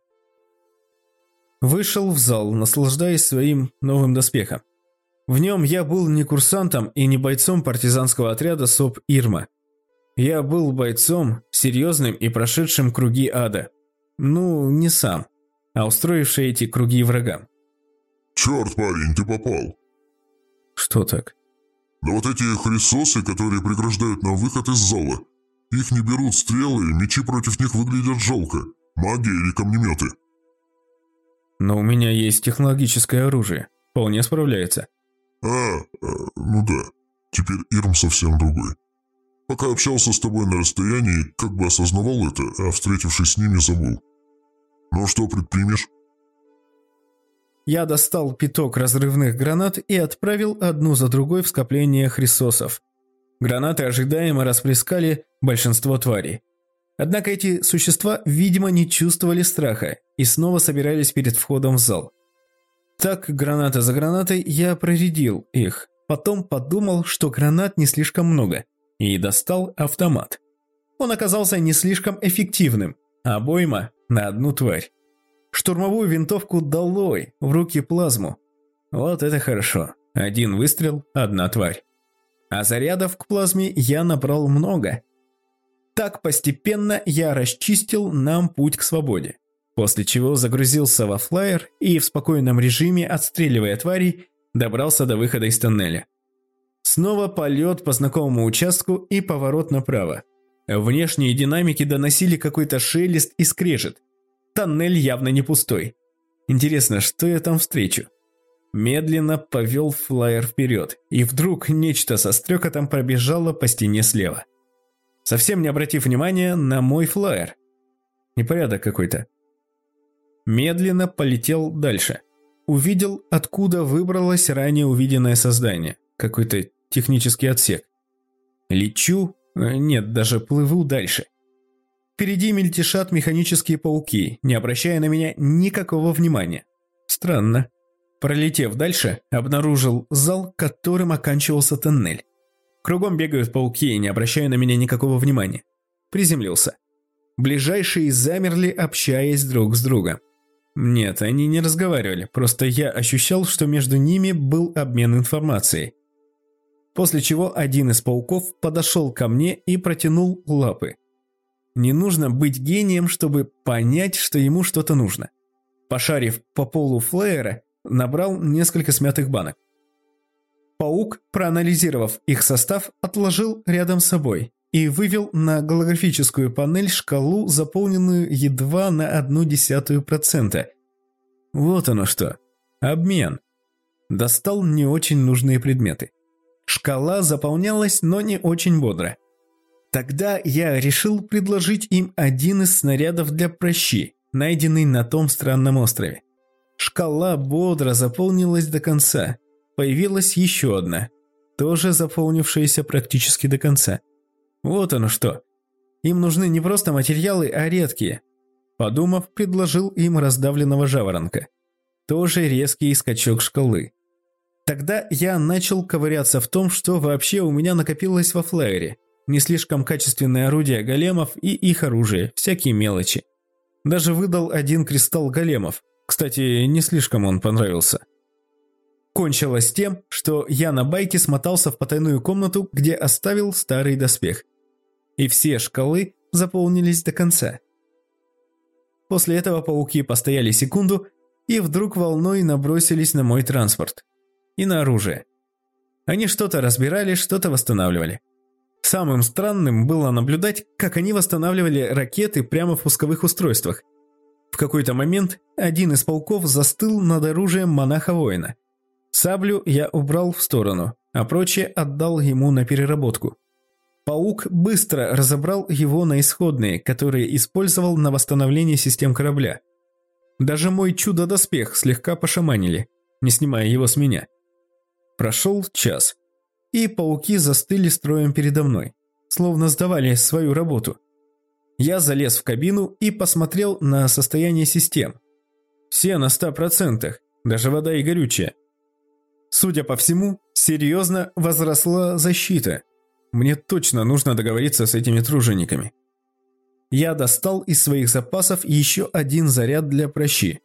Вышел в зал, наслаждаясь своим новым доспехом. В нем я был не курсантом и не бойцом партизанского отряда СОП «Ирма». Я был бойцом, серьезным и прошедшим круги ада. Ну, не сам, а устроивший эти круги врагам. «Черт, парень, ты попал!» «Что так?» «Да вот эти хрисосы, которые преграждают нам выход из зала. Их не берут стрелы, мечи против них выглядят жалко. Магия или камнеметы?» «Но у меня есть технологическое оружие. Вполне справляется». «А, э, ну да. Теперь Ирм совсем другой. Пока общался с тобой на расстоянии, как бы осознавал это, а встретившись с ними, забыл. Ну что предпримешь?» Я достал пяток разрывных гранат и отправил одну за другой в скопление хрисосов. Гранаты ожидаемо расплескали большинство тварей. Однако эти существа, видимо, не чувствовали страха и снова собирались перед входом в зал. Так, граната за гранатой, я проредил их, потом подумал, что гранат не слишком много, и достал автомат. Он оказался не слишком эффективным, а обойма на одну тварь. Штурмовую винтовку долой, в руки плазму. Вот это хорошо. Один выстрел, одна тварь. А зарядов к плазме я набрал много. Так постепенно я расчистил нам путь к свободе. После чего загрузился во флайер и в спокойном режиме, отстреливая тварей, добрался до выхода из тоннеля. Снова полет по знакомому участку и поворот направо. Внешние динамики доносили какой-то шелест и скрежет. Тоннель явно не пустой. Интересно, что я там встречу? Медленно повел флайер вперед, и вдруг нечто со стрекотом пробежало по стене слева. Совсем не обратив внимания на мой флайер. Непорядок какой-то. Медленно полетел дальше. Увидел, откуда выбралось ранее увиденное создание. Какой-то технический отсек. Лечу, э, нет, даже плыву дальше. Впереди мельтешат механические пауки, не обращая на меня никакого внимания. Странно. Пролетев дальше, обнаружил зал, которым оканчивался тоннель. Кругом бегают пауки, не обращая на меня никакого внимания. Приземлился. Ближайшие замерли, общаясь друг с другом. Нет, они не разговаривали, просто я ощущал, что между ними был обмен информацией. После чего один из пауков подошел ко мне и протянул лапы. Не нужно быть гением, чтобы понять, что ему что-то нужно. Пошарив по полу флеера, набрал несколько смятых банок. Паук, проанализировав их состав, отложил рядом с собой и вывел на голографическую панель шкалу, заполненную едва на одну десятую процента. Вот оно что. Обмен. Достал не очень нужные предметы. Шкала заполнялась, но не очень бодро. Тогда я решил предложить им один из снарядов для прощи, найденный на том странном острове. Шкала бодро заполнилась до конца. Появилась еще одна, тоже заполнившаяся практически до конца. Вот оно что. Им нужны не просто материалы, а редкие. Подумав, предложил им раздавленного жаворонка. Тоже резкий скачок шкалы. Тогда я начал ковыряться в том, что вообще у меня накопилось во флайере. Не слишком качественные орудия големов и их оружие, всякие мелочи. Даже выдал один кристалл големов. Кстати, не слишком он понравился. Кончилось тем, что я на байке смотался в потайную комнату, где оставил старый доспех и все шкалы заполнились до конца. После этого пауки постояли секунду и вдруг волной набросились на мой транспорт и на оружие. Они что-то разбирали, что-то восстанавливали. Самым странным было наблюдать, как они восстанавливали ракеты прямо в пусковых устройствах. В какой-то момент один из полков застыл над оружием монаха-воина. Саблю я убрал в сторону, а прочее отдал ему на переработку. Паук быстро разобрал его на исходные, которые использовал на восстановление систем корабля. Даже мой чудо-доспех слегка пошаманили, не снимая его с меня. Прошел час, и пауки застыли строем передо мной, словно сдавали свою работу. Я залез в кабину и посмотрел на состояние систем. Все на ста процентах, даже вода и горючее. Судя по всему, серьезно возросла защита – мне точно нужно договориться с этими тружениками. Я достал из своих запасов еще один заряд для прощи.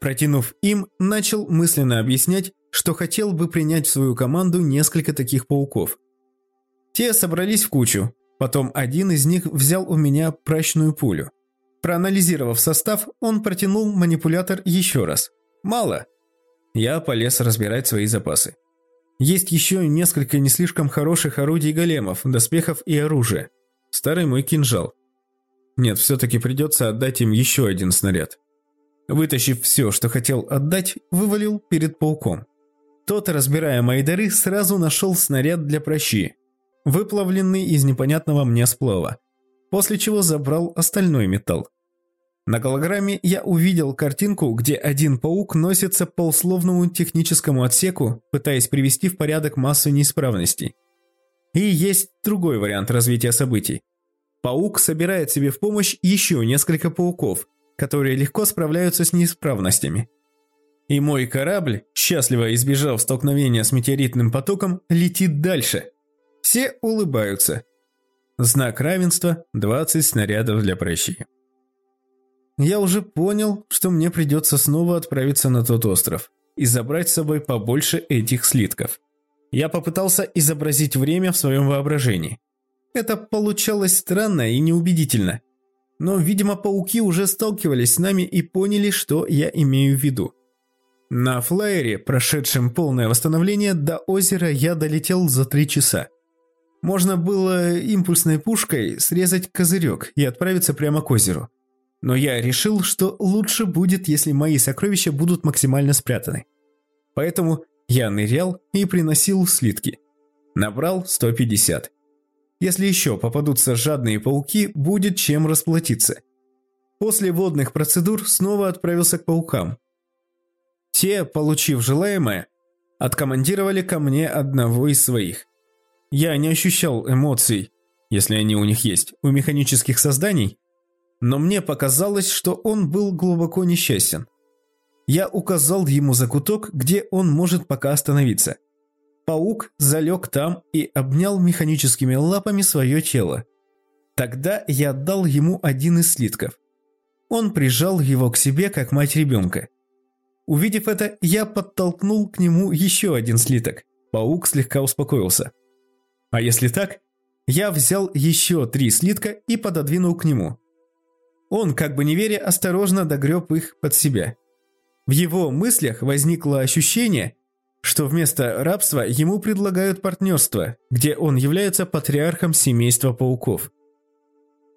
Протянув им, начал мысленно объяснять, что хотел бы принять в свою команду несколько таких пауков. Те собрались в кучу, потом один из них взял у меня прачную пулю. Проанализировав состав, он протянул манипулятор еще раз. Мало. Я полез разбирать свои запасы. Есть еще несколько не слишком хороших орудий големов, доспехов и оружия. Старый мой кинжал. Нет, все-таки придется отдать им еще один снаряд. Вытащив все, что хотел отдать, вывалил перед пауком. Тот, разбирая мои дары, сразу нашел снаряд для прощи, выплавленный из непонятного мне сплава, после чего забрал остальной металл. На голограмме я увидел картинку, где один паук носится по условному техническому отсеку, пытаясь привести в порядок массу неисправностей. И есть другой вариант развития событий. Паук собирает себе в помощь еще несколько пауков, которые легко справляются с неисправностями. И мой корабль, счастливо избежав столкновения с метеоритным потоком, летит дальше. Все улыбаются. Знак равенства – 20 снарядов для прощи. Я уже понял, что мне придется снова отправиться на тот остров и забрать с собой побольше этих слитков. Я попытался изобразить время в своем воображении. Это получалось странно и неубедительно. Но, видимо, пауки уже сталкивались с нами и поняли, что я имею в виду. На флайере, прошедшем полное восстановление, до озера я долетел за три часа. Можно было импульсной пушкой срезать козырек и отправиться прямо к озеру. Но я решил, что лучше будет, если мои сокровища будут максимально спрятаны. Поэтому я нырял и приносил слитки. Набрал 150. Если еще попадутся жадные пауки, будет чем расплатиться. После водных процедур снова отправился к паукам. Те, получив желаемое, откомандировали ко мне одного из своих. Я не ощущал эмоций, если они у них есть, у механических созданий, но мне показалось, что он был глубоко несчастен. Я указал ему закуток, где он может пока остановиться. Паук залег там и обнял механическими лапами свое тело. Тогда я дал ему один из слитков. Он прижал его к себе, как мать ребенка. Увидев это, я подтолкнул к нему еще один слиток. Паук слегка успокоился. А если так, я взял еще три слитка и пододвинул к нему. Он, как бы не веря, осторожно догреб их под себя. В его мыслях возникло ощущение, что вместо рабства ему предлагают партнерство, где он является патриархом семейства пауков.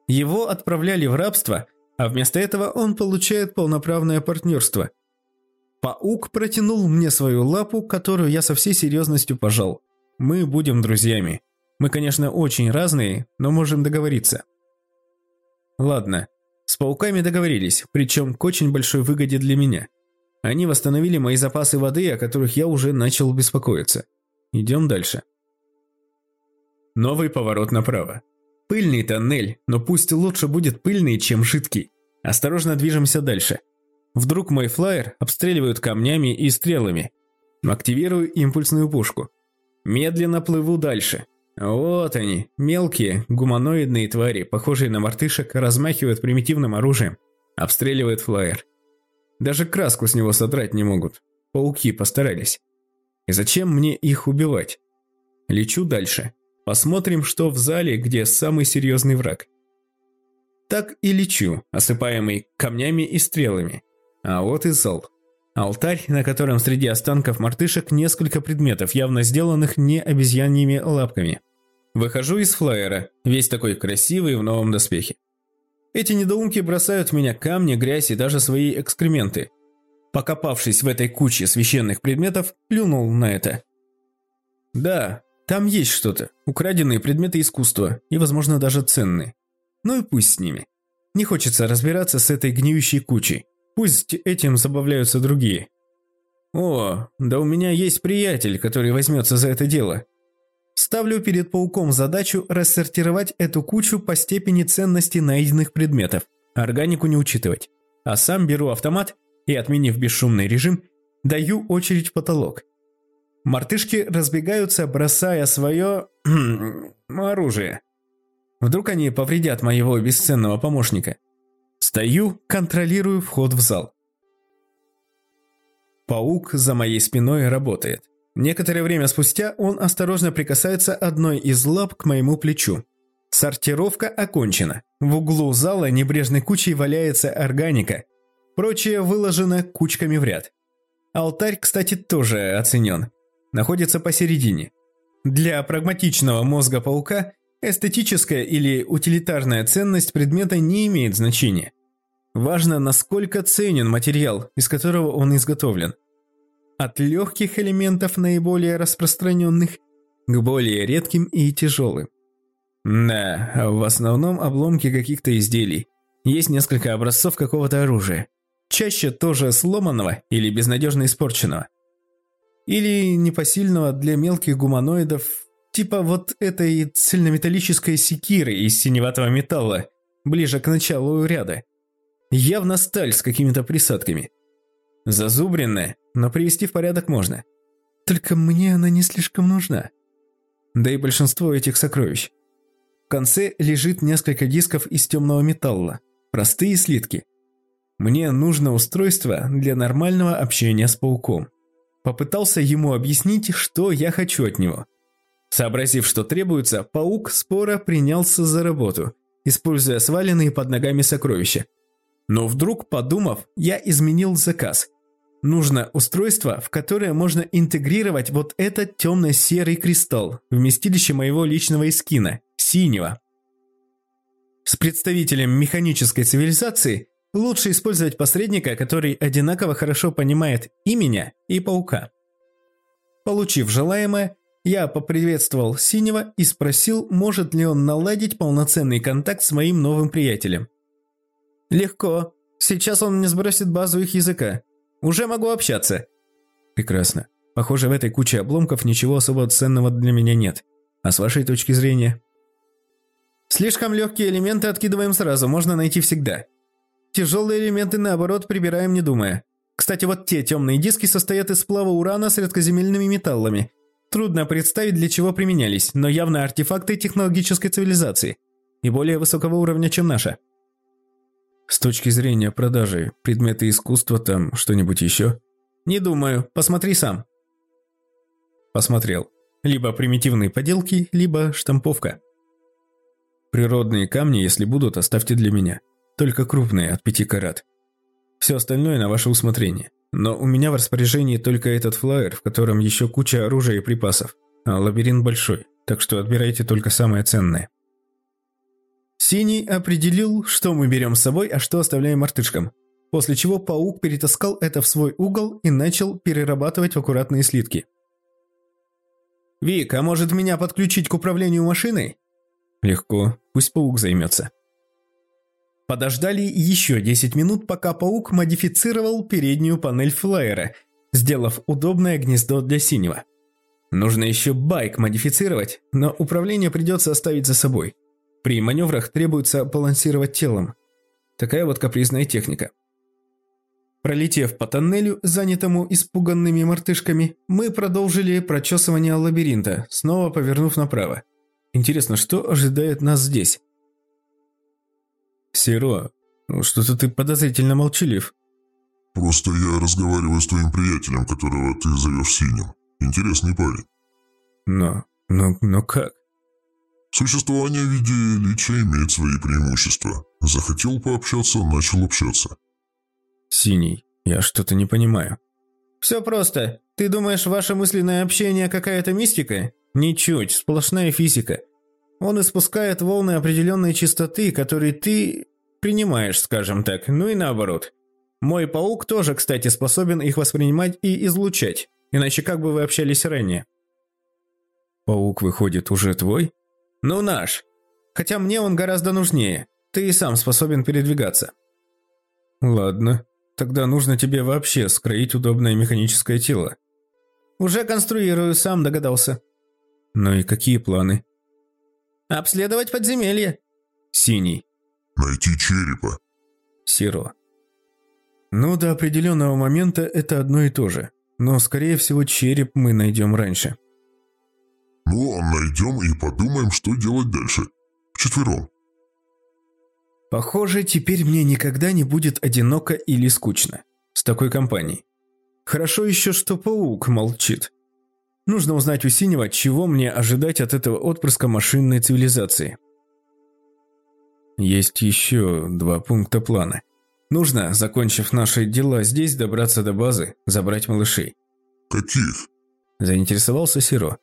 Его отправляли в рабство, а вместо этого он получает полноправное партнерство. Паук протянул мне свою лапу, которую я со всей серьезностью пожал. Мы будем друзьями. Мы, конечно, очень разные, но можем договориться. Ладно, с пауками договорились, причем к очень большой выгоде для меня. Они восстановили мои запасы воды, о которых я уже начал беспокоиться. Идем дальше. Новый поворот направо. Пыльный тоннель, но пусть лучше будет пыльный, чем жидкий. Осторожно движемся дальше. Вдруг мой флайер обстреливают камнями и стрелами. Активирую импульсную пушку. Медленно плыву дальше. Вот они, мелкие, гуманоидные твари, похожие на мартышек, размахивают примитивным оружием. Обстреливают флайер. Даже краску с него содрать не могут. Пауки постарались. И зачем мне их убивать? Лечу дальше. Посмотрим, что в зале, где самый серьезный враг. Так и лечу, осыпаемый камнями и стрелами. А вот и зал. Алтарь, на котором среди останков мартышек несколько предметов, явно сделанных не обезьяньими лапками. Выхожу из флайера, весь такой красивый в новом доспехе. Эти недоумки бросают в меня камни, грязь и даже свои экскременты. Покопавшись в этой куче священных предметов, плюнул на это. Да, там есть что-то. Украденные предметы искусства, и, возможно, даже ценные. Ну и пусть с ними. Не хочется разбираться с этой гниющей кучей. Пусть этим забавляются другие. О, да у меня есть приятель, который возьмется за это дело. Ставлю перед пауком задачу рассортировать эту кучу по степени ценности найденных предметов, органику не учитывать. А сам беру автомат и, отменив бесшумный режим, даю очередь в потолок. Мартышки разбегаются, бросая свое... оружие. Вдруг они повредят моего бесценного помощника. Стою, контролирую вход в зал. Паук за моей спиной работает. Некоторое время спустя он осторожно прикасается одной из лап к моему плечу. Сортировка окончена. В углу зала небрежной кучей валяется органика. Прочее выложено кучками в ряд. Алтарь, кстати, тоже оценен. Находится посередине. Для прагматичного мозга паука эстетическая или утилитарная ценность предмета не имеет значения. Важно, насколько ценен материал, из которого он изготовлен – от легких элементов наиболее распространенных к более редким и тяжелым. Да, в основном обломки каких-то изделий. Есть несколько образцов какого-то оружия. Чаще тоже сломанного или безнадежно испорченного. Или непосильного для мелких гуманоидов, типа вот этой цельнометаллической секиры из синеватого металла, ближе к началу ряда. Явно сталь с какими-то присадками. Зазубренная, но привести в порядок можно. Только мне она не слишком нужна. Да и большинство этих сокровищ. В конце лежит несколько дисков из темного металла. Простые слитки. Мне нужно устройство для нормального общения с пауком. Попытался ему объяснить, что я хочу от него. Сообразив, что требуется, паук споро принялся за работу, используя сваленные под ногами сокровища. Но вдруг, подумав, я изменил заказ. Нужно устройство, в которое можно интегрировать вот этот темно-серый кристалл, вместилище моего личного эскина, синего. С представителем механической цивилизации лучше использовать посредника, который одинаково хорошо понимает и меня, и паука. Получив желаемое, я поприветствовал Синего и спросил, может ли он наладить полноценный контакт с моим новым приятелем. «Легко. Сейчас он мне сбросит базу их языка. Уже могу общаться». «Прекрасно. Похоже, в этой куче обломков ничего особо ценного для меня нет. А с вашей точки зрения?» «Слишком легкие элементы откидываем сразу, можно найти всегда. Тяжелые элементы, наоборот, прибираем не думая. Кстати, вот те темные диски состоят из сплава урана с редкоземельными металлами. Трудно представить, для чего применялись, но явно артефакты технологической цивилизации. И более высокого уровня, чем наша. С точки зрения продажи, предметы искусства там что-нибудь еще? Не думаю, посмотри сам. Посмотрел. Либо примитивные поделки, либо штамповка. Природные камни, если будут, оставьте для меня. Только крупные, от пяти карат. Все остальное на ваше усмотрение. Но у меня в распоряжении только этот флаер, в котором еще куча оружия и припасов. А лабиринт большой, так что отбирайте только самое ценное. Синий определил, что мы берем с собой, а что оставляем мартышкам. После чего паук перетаскал это в свой угол и начал перерабатывать в аккуратные слитки. «Вик, а может меня подключить к управлению машиной?» «Легко, пусть паук займется». Подождали еще 10 минут, пока паук модифицировал переднюю панель флайера, сделав удобное гнездо для синего. Нужно еще байк модифицировать, но управление придется оставить за собой. При маневрах требуется балансировать телом. Такая вот капризная техника. Пролетев по тоннелю, занятому испуганными мартышками, мы продолжили прочесывание лабиринта, снова повернув направо. Интересно, что ожидает нас здесь? «Серо, что-то ты подозрительно молчалив». «Просто я разговариваю с твоим приятелем, которого ты зовешь Синим. Интересный парень». «Но... но... но как?» «Существование в виде лича имеет свои преимущества. Захотел пообщаться, начал общаться». «Синий, я что-то не понимаю». «Все просто. Ты думаешь, ваше мысленное общение какая-то мистика? Ничуть, сплошная физика. Он испускает волны определенной частоты, которые ты принимаешь, скажем так, ну и наоборот. Мой паук тоже, кстати, способен их воспринимать и излучать, иначе как бы вы общались ранее? Паук выходит уже твой? Ну наш. Хотя мне он гораздо нужнее. Ты и сам способен передвигаться. Ладно, тогда нужно тебе вообще скроить удобное механическое тело. Уже конструирую, сам догадался. Ну и какие планы? Обследовать подземелье. Синий. Найти черепа. Серо. Ну, до определенного момента это одно и то же. Но, скорее всего, череп мы найдем раньше. Ну, а найдем и подумаем, что делать дальше. Вчетвером. Похоже, теперь мне никогда не будет одиноко или скучно. С такой компанией. Хорошо еще, что паук молчит. Нужно узнать у Синего, чего мне ожидать от этого отпрыска машинной цивилизации. Есть еще два пункта плана. Нужно, закончив наши дела здесь, добраться до базы, забрать малышей. Каких? Заинтересовался Сиро.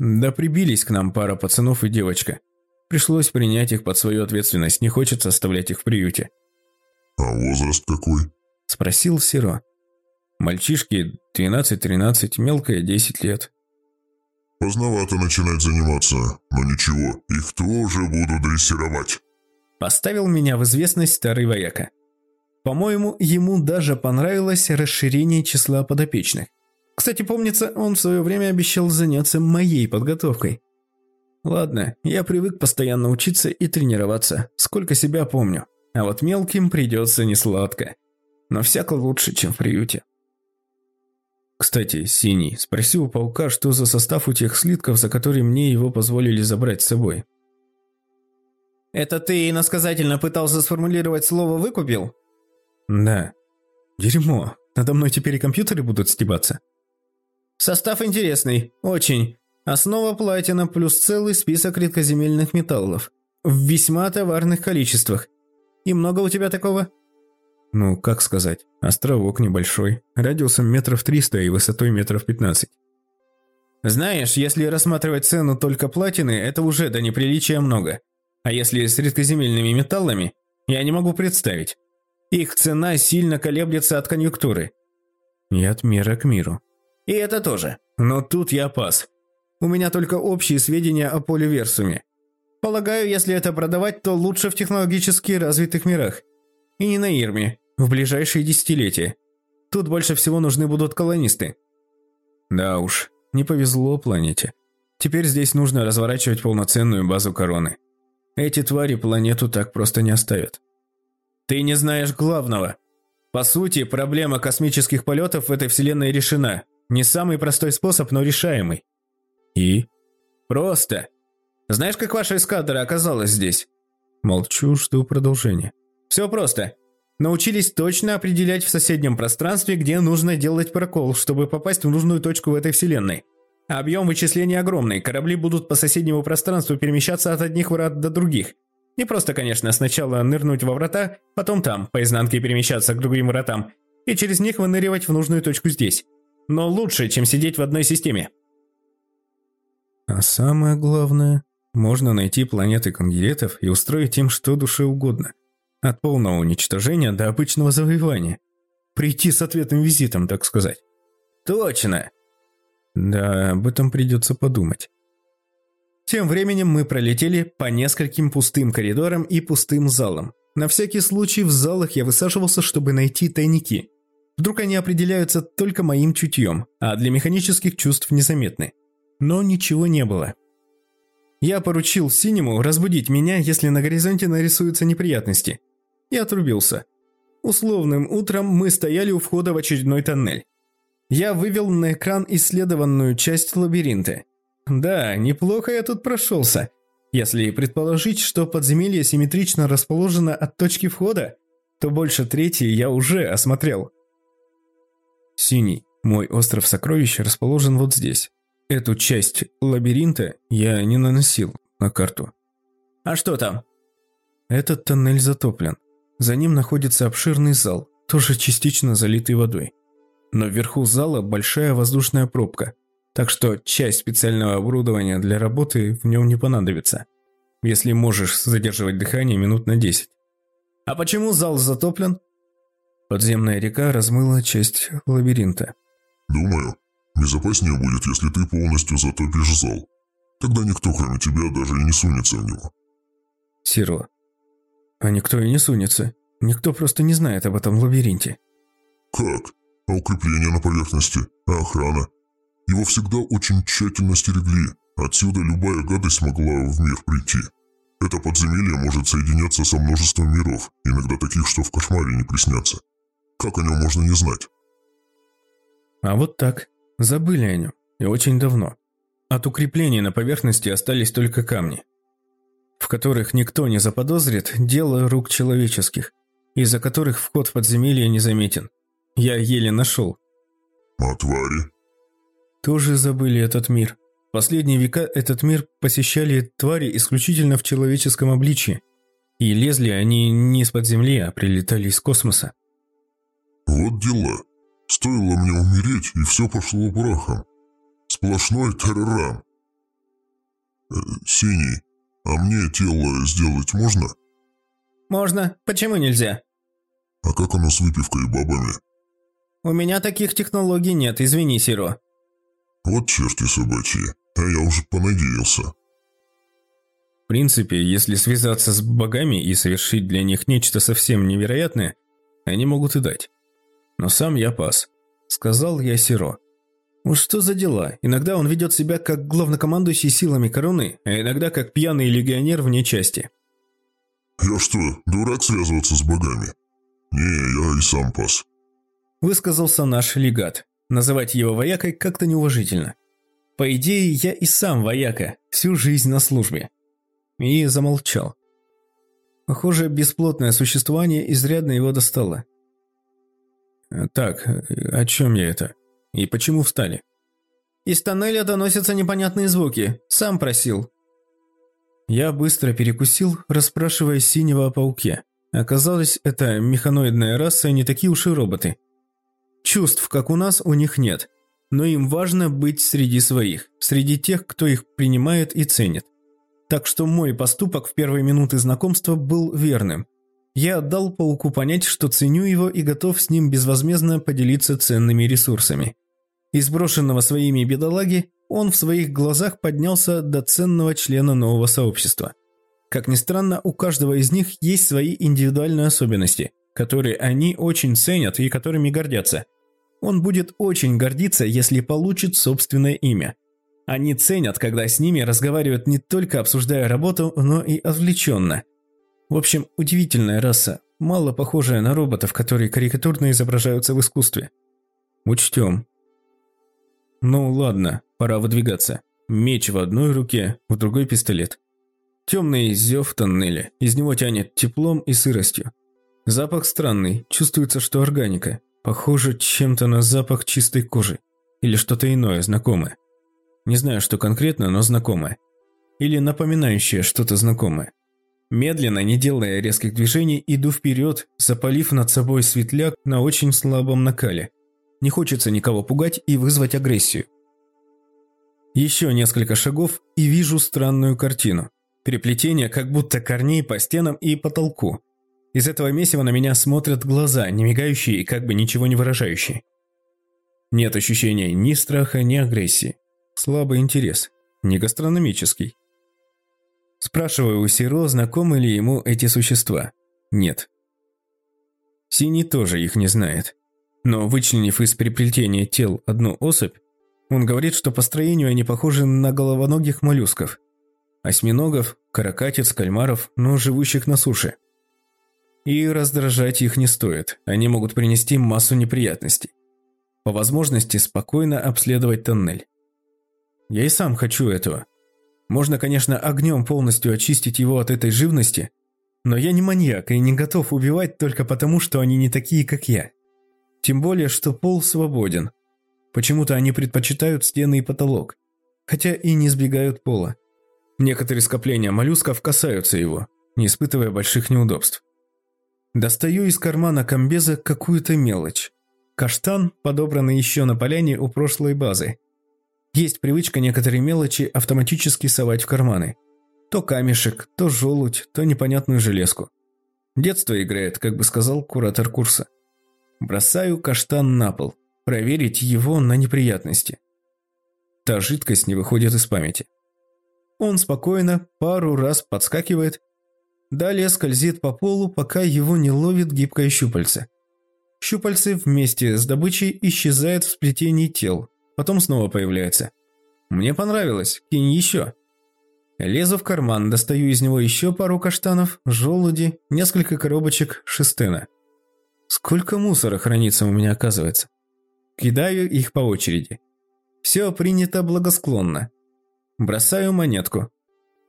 Да прибились к нам пара пацанов и девочка. Пришлось принять их под свою ответственность, не хочется оставлять их в приюте. А возраст какой? Спросил Сиро. Мальчишки 12-13, мелкая 10 лет. Поздновато начинать заниматься, но ничего, их тоже буду дрессировать. Поставил меня в известность старый вояка. По-моему, ему даже понравилось расширение числа подопечных. Кстати, помнится, он в свое время обещал заняться моей подготовкой. Ладно, я привык постоянно учиться и тренироваться, сколько себя помню. А вот мелким придется несладко. Но всяко лучше, чем в приюте. Кстати, Синий, спроси у полка, что за состав у тех слитков, за которые мне его позволили забрать с собой. Это ты иносказательно пытался сформулировать слово «выкупил»? Да. Дерьмо. Надо мной теперь и компьютеры будут стебаться. Состав интересный. Очень. Основа платина плюс целый список редкоземельных металлов. В весьма товарных количествах. И много у тебя такого? Ну, как сказать, островок небольшой, радиусом метров 300 и высотой метров 15. Знаешь, если рассматривать цену только платины, это уже до неприличия много. А если с редкоземельными металлами, я не могу представить. Их цена сильно колеблется от конъюнктуры. И от мира к миру. И это тоже. Но тут я пас. У меня только общие сведения о поливерсуме. Полагаю, если это продавать, то лучше в технологически развитых мирах. И не на Ирме, в ближайшие десятилетия. Тут больше всего нужны будут колонисты. Да уж, не повезло планете. Теперь здесь нужно разворачивать полноценную базу короны. Эти твари планету так просто не оставят. Ты не знаешь главного. По сути, проблема космических полетов в этой вселенной решена. Не самый простой способ, но решаемый. И? Просто. Знаешь, как ваша эскадра оказалась здесь? Молчу, жду продолжения. Все просто. Научились точно определять в соседнем пространстве, где нужно делать прокол, чтобы попасть в нужную точку в этой вселенной. Объем вычислений огромный, корабли будут по соседнему пространству перемещаться от одних врат до других. Не просто, конечно, сначала нырнуть во врата, потом там, по изнанке перемещаться к другим вратам, и через них выныривать в нужную точку здесь. Но лучше, чем сидеть в одной системе. А самое главное, можно найти планеты конгеретов и устроить им что душе угодно. От полного уничтожения до обычного завоевания. Прийти с ответным визитом, так сказать. Точно. Да, об этом придется подумать. Тем временем мы пролетели по нескольким пустым коридорам и пустым залам. На всякий случай в залах я высаживался, чтобы найти тайники. Вдруг они определяются только моим чутьем, а для механических чувств незаметны. Но ничего не было. Я поручил Синему разбудить меня, если на горизонте нарисуются неприятности и отрубился. Условным утром мы стояли у входа в очередной тоннель. Я вывел на экран исследованную часть лабиринта. Да, неплохо я тут прошелся. Если предположить, что подземелье симметрично расположено от точки входа, то больше трети я уже осмотрел. Синий, мой остров сокровищ расположен вот здесь. Эту часть лабиринта я не наносил на карту. А что там? Этот тоннель затоплен. За ним находится обширный зал, тоже частично залитый водой. Но вверху зала большая воздушная пробка, так что часть специального оборудования для работы в нем не понадобится, если можешь задерживать дыхание минут на 10. А почему зал затоплен? Подземная река размыла часть лабиринта. Думаю, безопаснее будет, если ты полностью затопишь зал. Тогда никто, кроме тебя, даже и не сунется в него. Сиро, а никто и не сунется. Никто просто не знает об этом лабиринте. Как? А укрепления на поверхности? А охрана? Его всегда очень тщательно стерегли. Отсюда любая гадость могла в мир прийти. Это подземелье может соединяться со множеством миров, иногда таких, что в кошмаре не приснятся. Как о нем можно не знать? А вот так. Забыли о нем. И очень давно. От укреплений на поверхности остались только камни в которых никто не заподозрит дело рук человеческих, из-за которых вход в подземелье незаметен. Я еле нашел. А твари? Тоже забыли этот мир. Последние века этот мир посещали твари исключительно в человеческом обличье. И лезли они не из-под земли, а прилетали из космоса. Вот дела. Стоило мне умереть, и все пошло прахом. Сплошной террорам. Э, синий, а мне тело сделать можно? Можно. Почему нельзя? А как оно с выпивкой и бабами? У меня таких технологий нет, извини, Сиро. Вот черти собачьи. А я уже понадеялся. В принципе, если связаться с богами и совершить для них нечто совсем невероятное, они могут и дать. Но сам я пас. Сказал я Сиро. Ну что за дела? Иногда он ведет себя как главнокомандующий силами короны, а иногда как пьяный легионер вне части. «Я что, дурак связываться с богами?» «Не, я и сам пас», – высказался наш легат. Называть его воякой как-то неуважительно. По идее, я и сам вояка, всю жизнь на службе. И замолчал. Похоже, бесплотное существование изрядно его достало. Так, о чем я это? И почему встали? Из тоннеля доносятся непонятные звуки. Сам просил. Я быстро перекусил, расспрашивая синего о пауке. Оказалось, это механоидная раса не такие уж и роботы. Чувств, как у нас, у них нет. Но им важно быть среди своих, среди тех, кто их принимает и ценит. Так что мой поступок в первые минуты знакомства был верным. Я отдал пауку понять, что ценю его и готов с ним безвозмездно поделиться ценными ресурсами. Из брошенного своими бедолаги он в своих глазах поднялся до ценного члена нового сообщества. Как ни странно, у каждого из них есть свои индивидуальные особенности, которые они очень ценят и которыми гордятся. Он будет очень гордиться, если получит собственное имя. Они ценят, когда с ними разговаривают не только обсуждая работу, но и отвлеченно. В общем, удивительная раса, мало похожая на роботов, которые карикатурно изображаются в искусстве. Учтем. Ну ладно, пора выдвигаться. Меч в одной руке, в другой пистолет. Темный зев в тоннеле, из него тянет теплом и сыростью. Запах странный, чувствуется, что органика. Похоже чем-то на запах чистой кожи. Или что-то иное, знакомое. Не знаю, что конкретно, но знакомое. Или напоминающее что-то знакомое. Медленно, не делая резких движений, иду вперед, запалив над собой светляк на очень слабом накале. Не хочется никого пугать и вызвать агрессию. Еще несколько шагов и вижу странную картину. Переплетение как будто корней по стенам и потолку. Из этого месива на меня смотрят глаза, не мигающие и как бы ничего не выражающие. Нет ощущения ни страха, ни агрессии. Слабый интерес. Не гастрономический. Спрашиваю у Сиро, знакомы ли ему эти существа. Нет. Синий тоже их не знает. Но вычленив из переплетения тел одну особь, он говорит, что по строению они похожи на головоногих моллюсков. Осьминогов, каракатиц, кальмаров, но живущих на суше. И раздражать их не стоит, они могут принести массу неприятностей. По возможности спокойно обследовать тоннель. Я и сам хочу этого. Можно, конечно, огнем полностью очистить его от этой живности, но я не маньяк и не готов убивать только потому, что они не такие, как я. Тем более, что пол свободен. Почему-то они предпочитают стены и потолок, хотя и не сбегают пола. Некоторые скопления моллюсков касаются его, не испытывая больших неудобств. Достаю из кармана комбеза какую-то мелочь. Каштан, подобранный еще на поляне у прошлой базы. Есть привычка некоторые мелочи автоматически совать в карманы. То камешек, то желудь, то непонятную железку. Детство играет, как бы сказал куратор курса. Бросаю каштан на пол, проверить его на неприятности. Та жидкость не выходит из памяти. Он спокойно пару раз подскакивает, далее скользит по полу, пока его не ловит гибкое щупальце. Щупальце вместе с добычей исчезает в сплетении тел, потом снова появляется. Мне понравилось, кинь еще. Лезу в карман, достаю из него еще пару каштанов, желуди, несколько коробочек шестена. Сколько мусора хранится у меня, оказывается. Кидаю их по очереди. Все принято благосклонно. Бросаю монетку.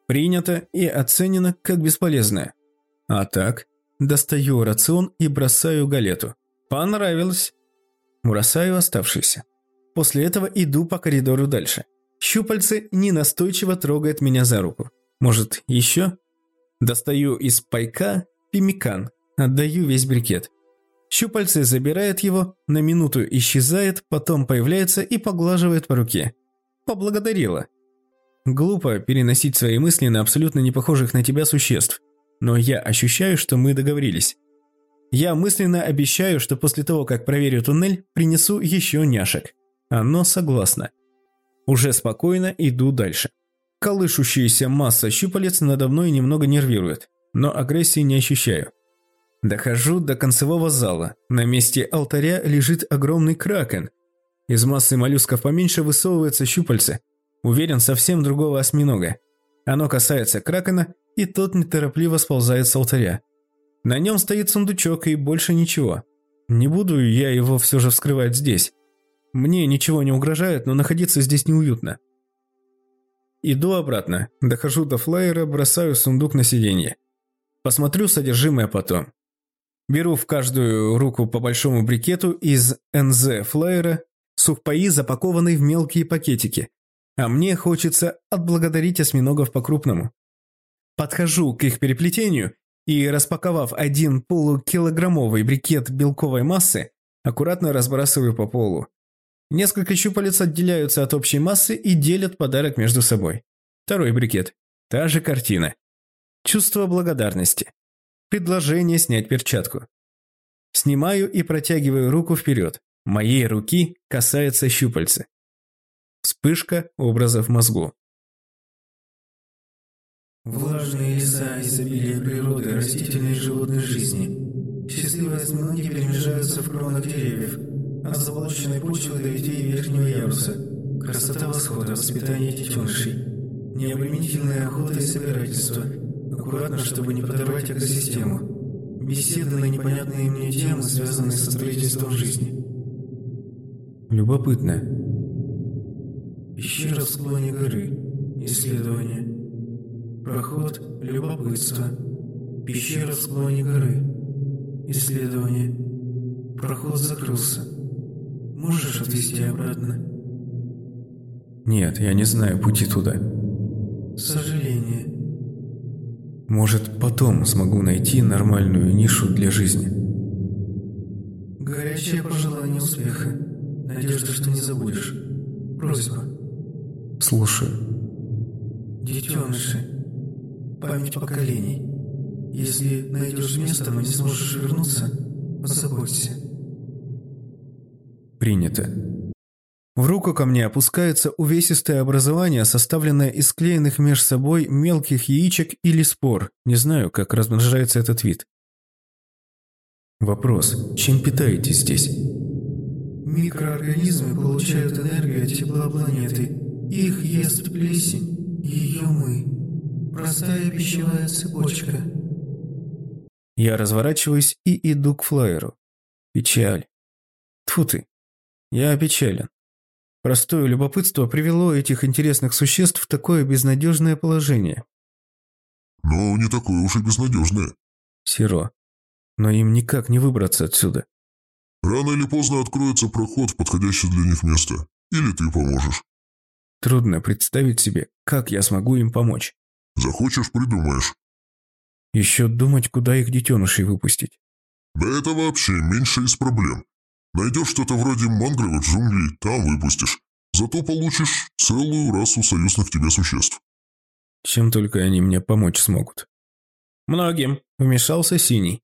Принято и оценено как бесполезное. А так, достаю рацион и бросаю галету. Понравилось. Бросаю оставшиеся. После этого иду по коридору дальше. Щупальце ненастойчиво трогает меня за руку. Может, еще? Достаю из пайка пимикан, отдаю весь брикет. Щупальце забирает его, на минуту исчезает, потом появляется и поглаживает по руке. Поблагодарила. Глупо переносить свои мысли на абсолютно не похожих на тебя существ. Но я ощущаю, что мы договорились. Я мысленно обещаю, что после того, как проверю туннель, принесу еще няшек. Оно согласно. Уже спокойно иду дальше. Колышущаяся масса щупалец надо мной немного нервирует, но агрессии не ощущаю. Дохожу до концевого зала. На месте алтаря лежит огромный кракен. Из массы моллюсков поменьше высовывается щупальце. Уверен, совсем другого осьминога. Оно касается кракена, и тот неторопливо сползает с алтаря. На нем стоит сундучок и больше ничего. Не буду я его все же вскрывать здесь. Мне ничего не угрожает, но находиться здесь неуютно. Иду обратно, дохожу до флайера, бросаю сундук на сиденье. Посмотрю содержимое потом. Беру в каждую руку по большому брикету из НЗ флайера, сухпаи, запакованные в мелкие пакетики. А мне хочется отблагодарить осьминогов по-крупному. Подхожу к их переплетению и, распаковав один полукилограммовый брикет белковой массы, аккуратно разбрасываю по полу. Несколько щупалец отделяются от общей массы и делят подарок между собой. Второй брикет. Та же картина. Чувство благодарности. Предложение снять перчатку. Снимаю и протягиваю руку вперед. Моей руки касается щупальца. Вспышка образа в мозгу. Влажные леса, изобилие природы, растительной и животной жизни. Счастливые осьминоги перемежаются в кронах деревьев, от заболоченной почвы до ветвей верхнего яруса. Красота восхода, воспитание детенышей. Необременительная охота и собирательство. Аккуратно, чтобы не подорвать экосистему. Беседы на непонятные мне темы, связанные со строительством жизни. Любопытно. Пещера в склоне горы. Исследование. Проход. Любопытство. Пещера в склоне горы. Исследование. Проход закрылся. Можешь отвезти обратно? Нет, я не знаю пути туда. Сожаление. Может, потом смогу найти нормальную нишу для жизни. Горячее пожелание успеха. Надежда, что не забудешь. Просьба. Слушаю. Детеныши. Память поколений. Если найдешь место, но не сможешь вернуться, позаботься. Принято. В руку ко мне опускается увесистое образование, составленное из склеенных меж собой мелких яичек или спор. Не знаю, как размножается этот вид. Вопрос. Чем питаетесь здесь? Микроорганизмы получают энергию от тепла планеты. Их ест плесень. Ее мы. Простая пищевая цепочка. Я разворачиваюсь и иду к флайеру. Печаль. Тьфу ты. Я опечален. Простое любопытство привело этих интересных существ в такое безнадежное положение. Но не такое уж и безнадежное. Серо. Но им никак не выбраться отсюда. Рано или поздно откроется проход в подходящее для них место. Или ты поможешь. Трудно представить себе, как я смогу им помочь. Захочешь – придумаешь. Еще думать, куда их детенышей выпустить. Да это вообще меньше из проблем. Найдешь что-то вроде мангровых джунглей, там выпустишь. Зато получишь целую расу союзных тебе существ. Чем только они мне помочь смогут. Многим, вмешался Синий.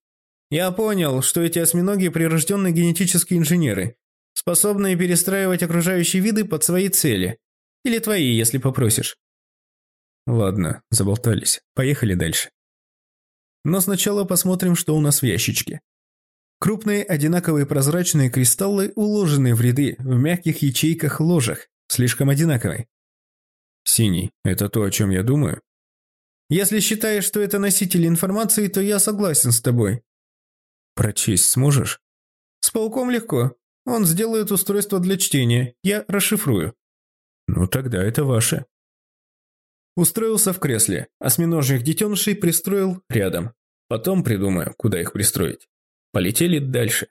Я понял, что эти осьминоги прирожденные генетические инженеры, способные перестраивать окружающие виды под свои цели. Или твои, если попросишь. Ладно, заболтались. Поехали дальше. Но сначала посмотрим, что у нас в ящичке. Крупные одинаковые прозрачные кристаллы, уложенные в ряды, в мягких ячейках-ложах, слишком одинаковые. Синий – это то, о чем я думаю? Если считаешь, что это носитель информации, то я согласен с тобой. Прочесть сможешь? С пауком легко. Он сделает устройство для чтения, я расшифрую. Ну тогда это ваше. Устроился в кресле, осьминожьих детенышей пристроил рядом. Потом придумаю, куда их пристроить. Полетели дальше.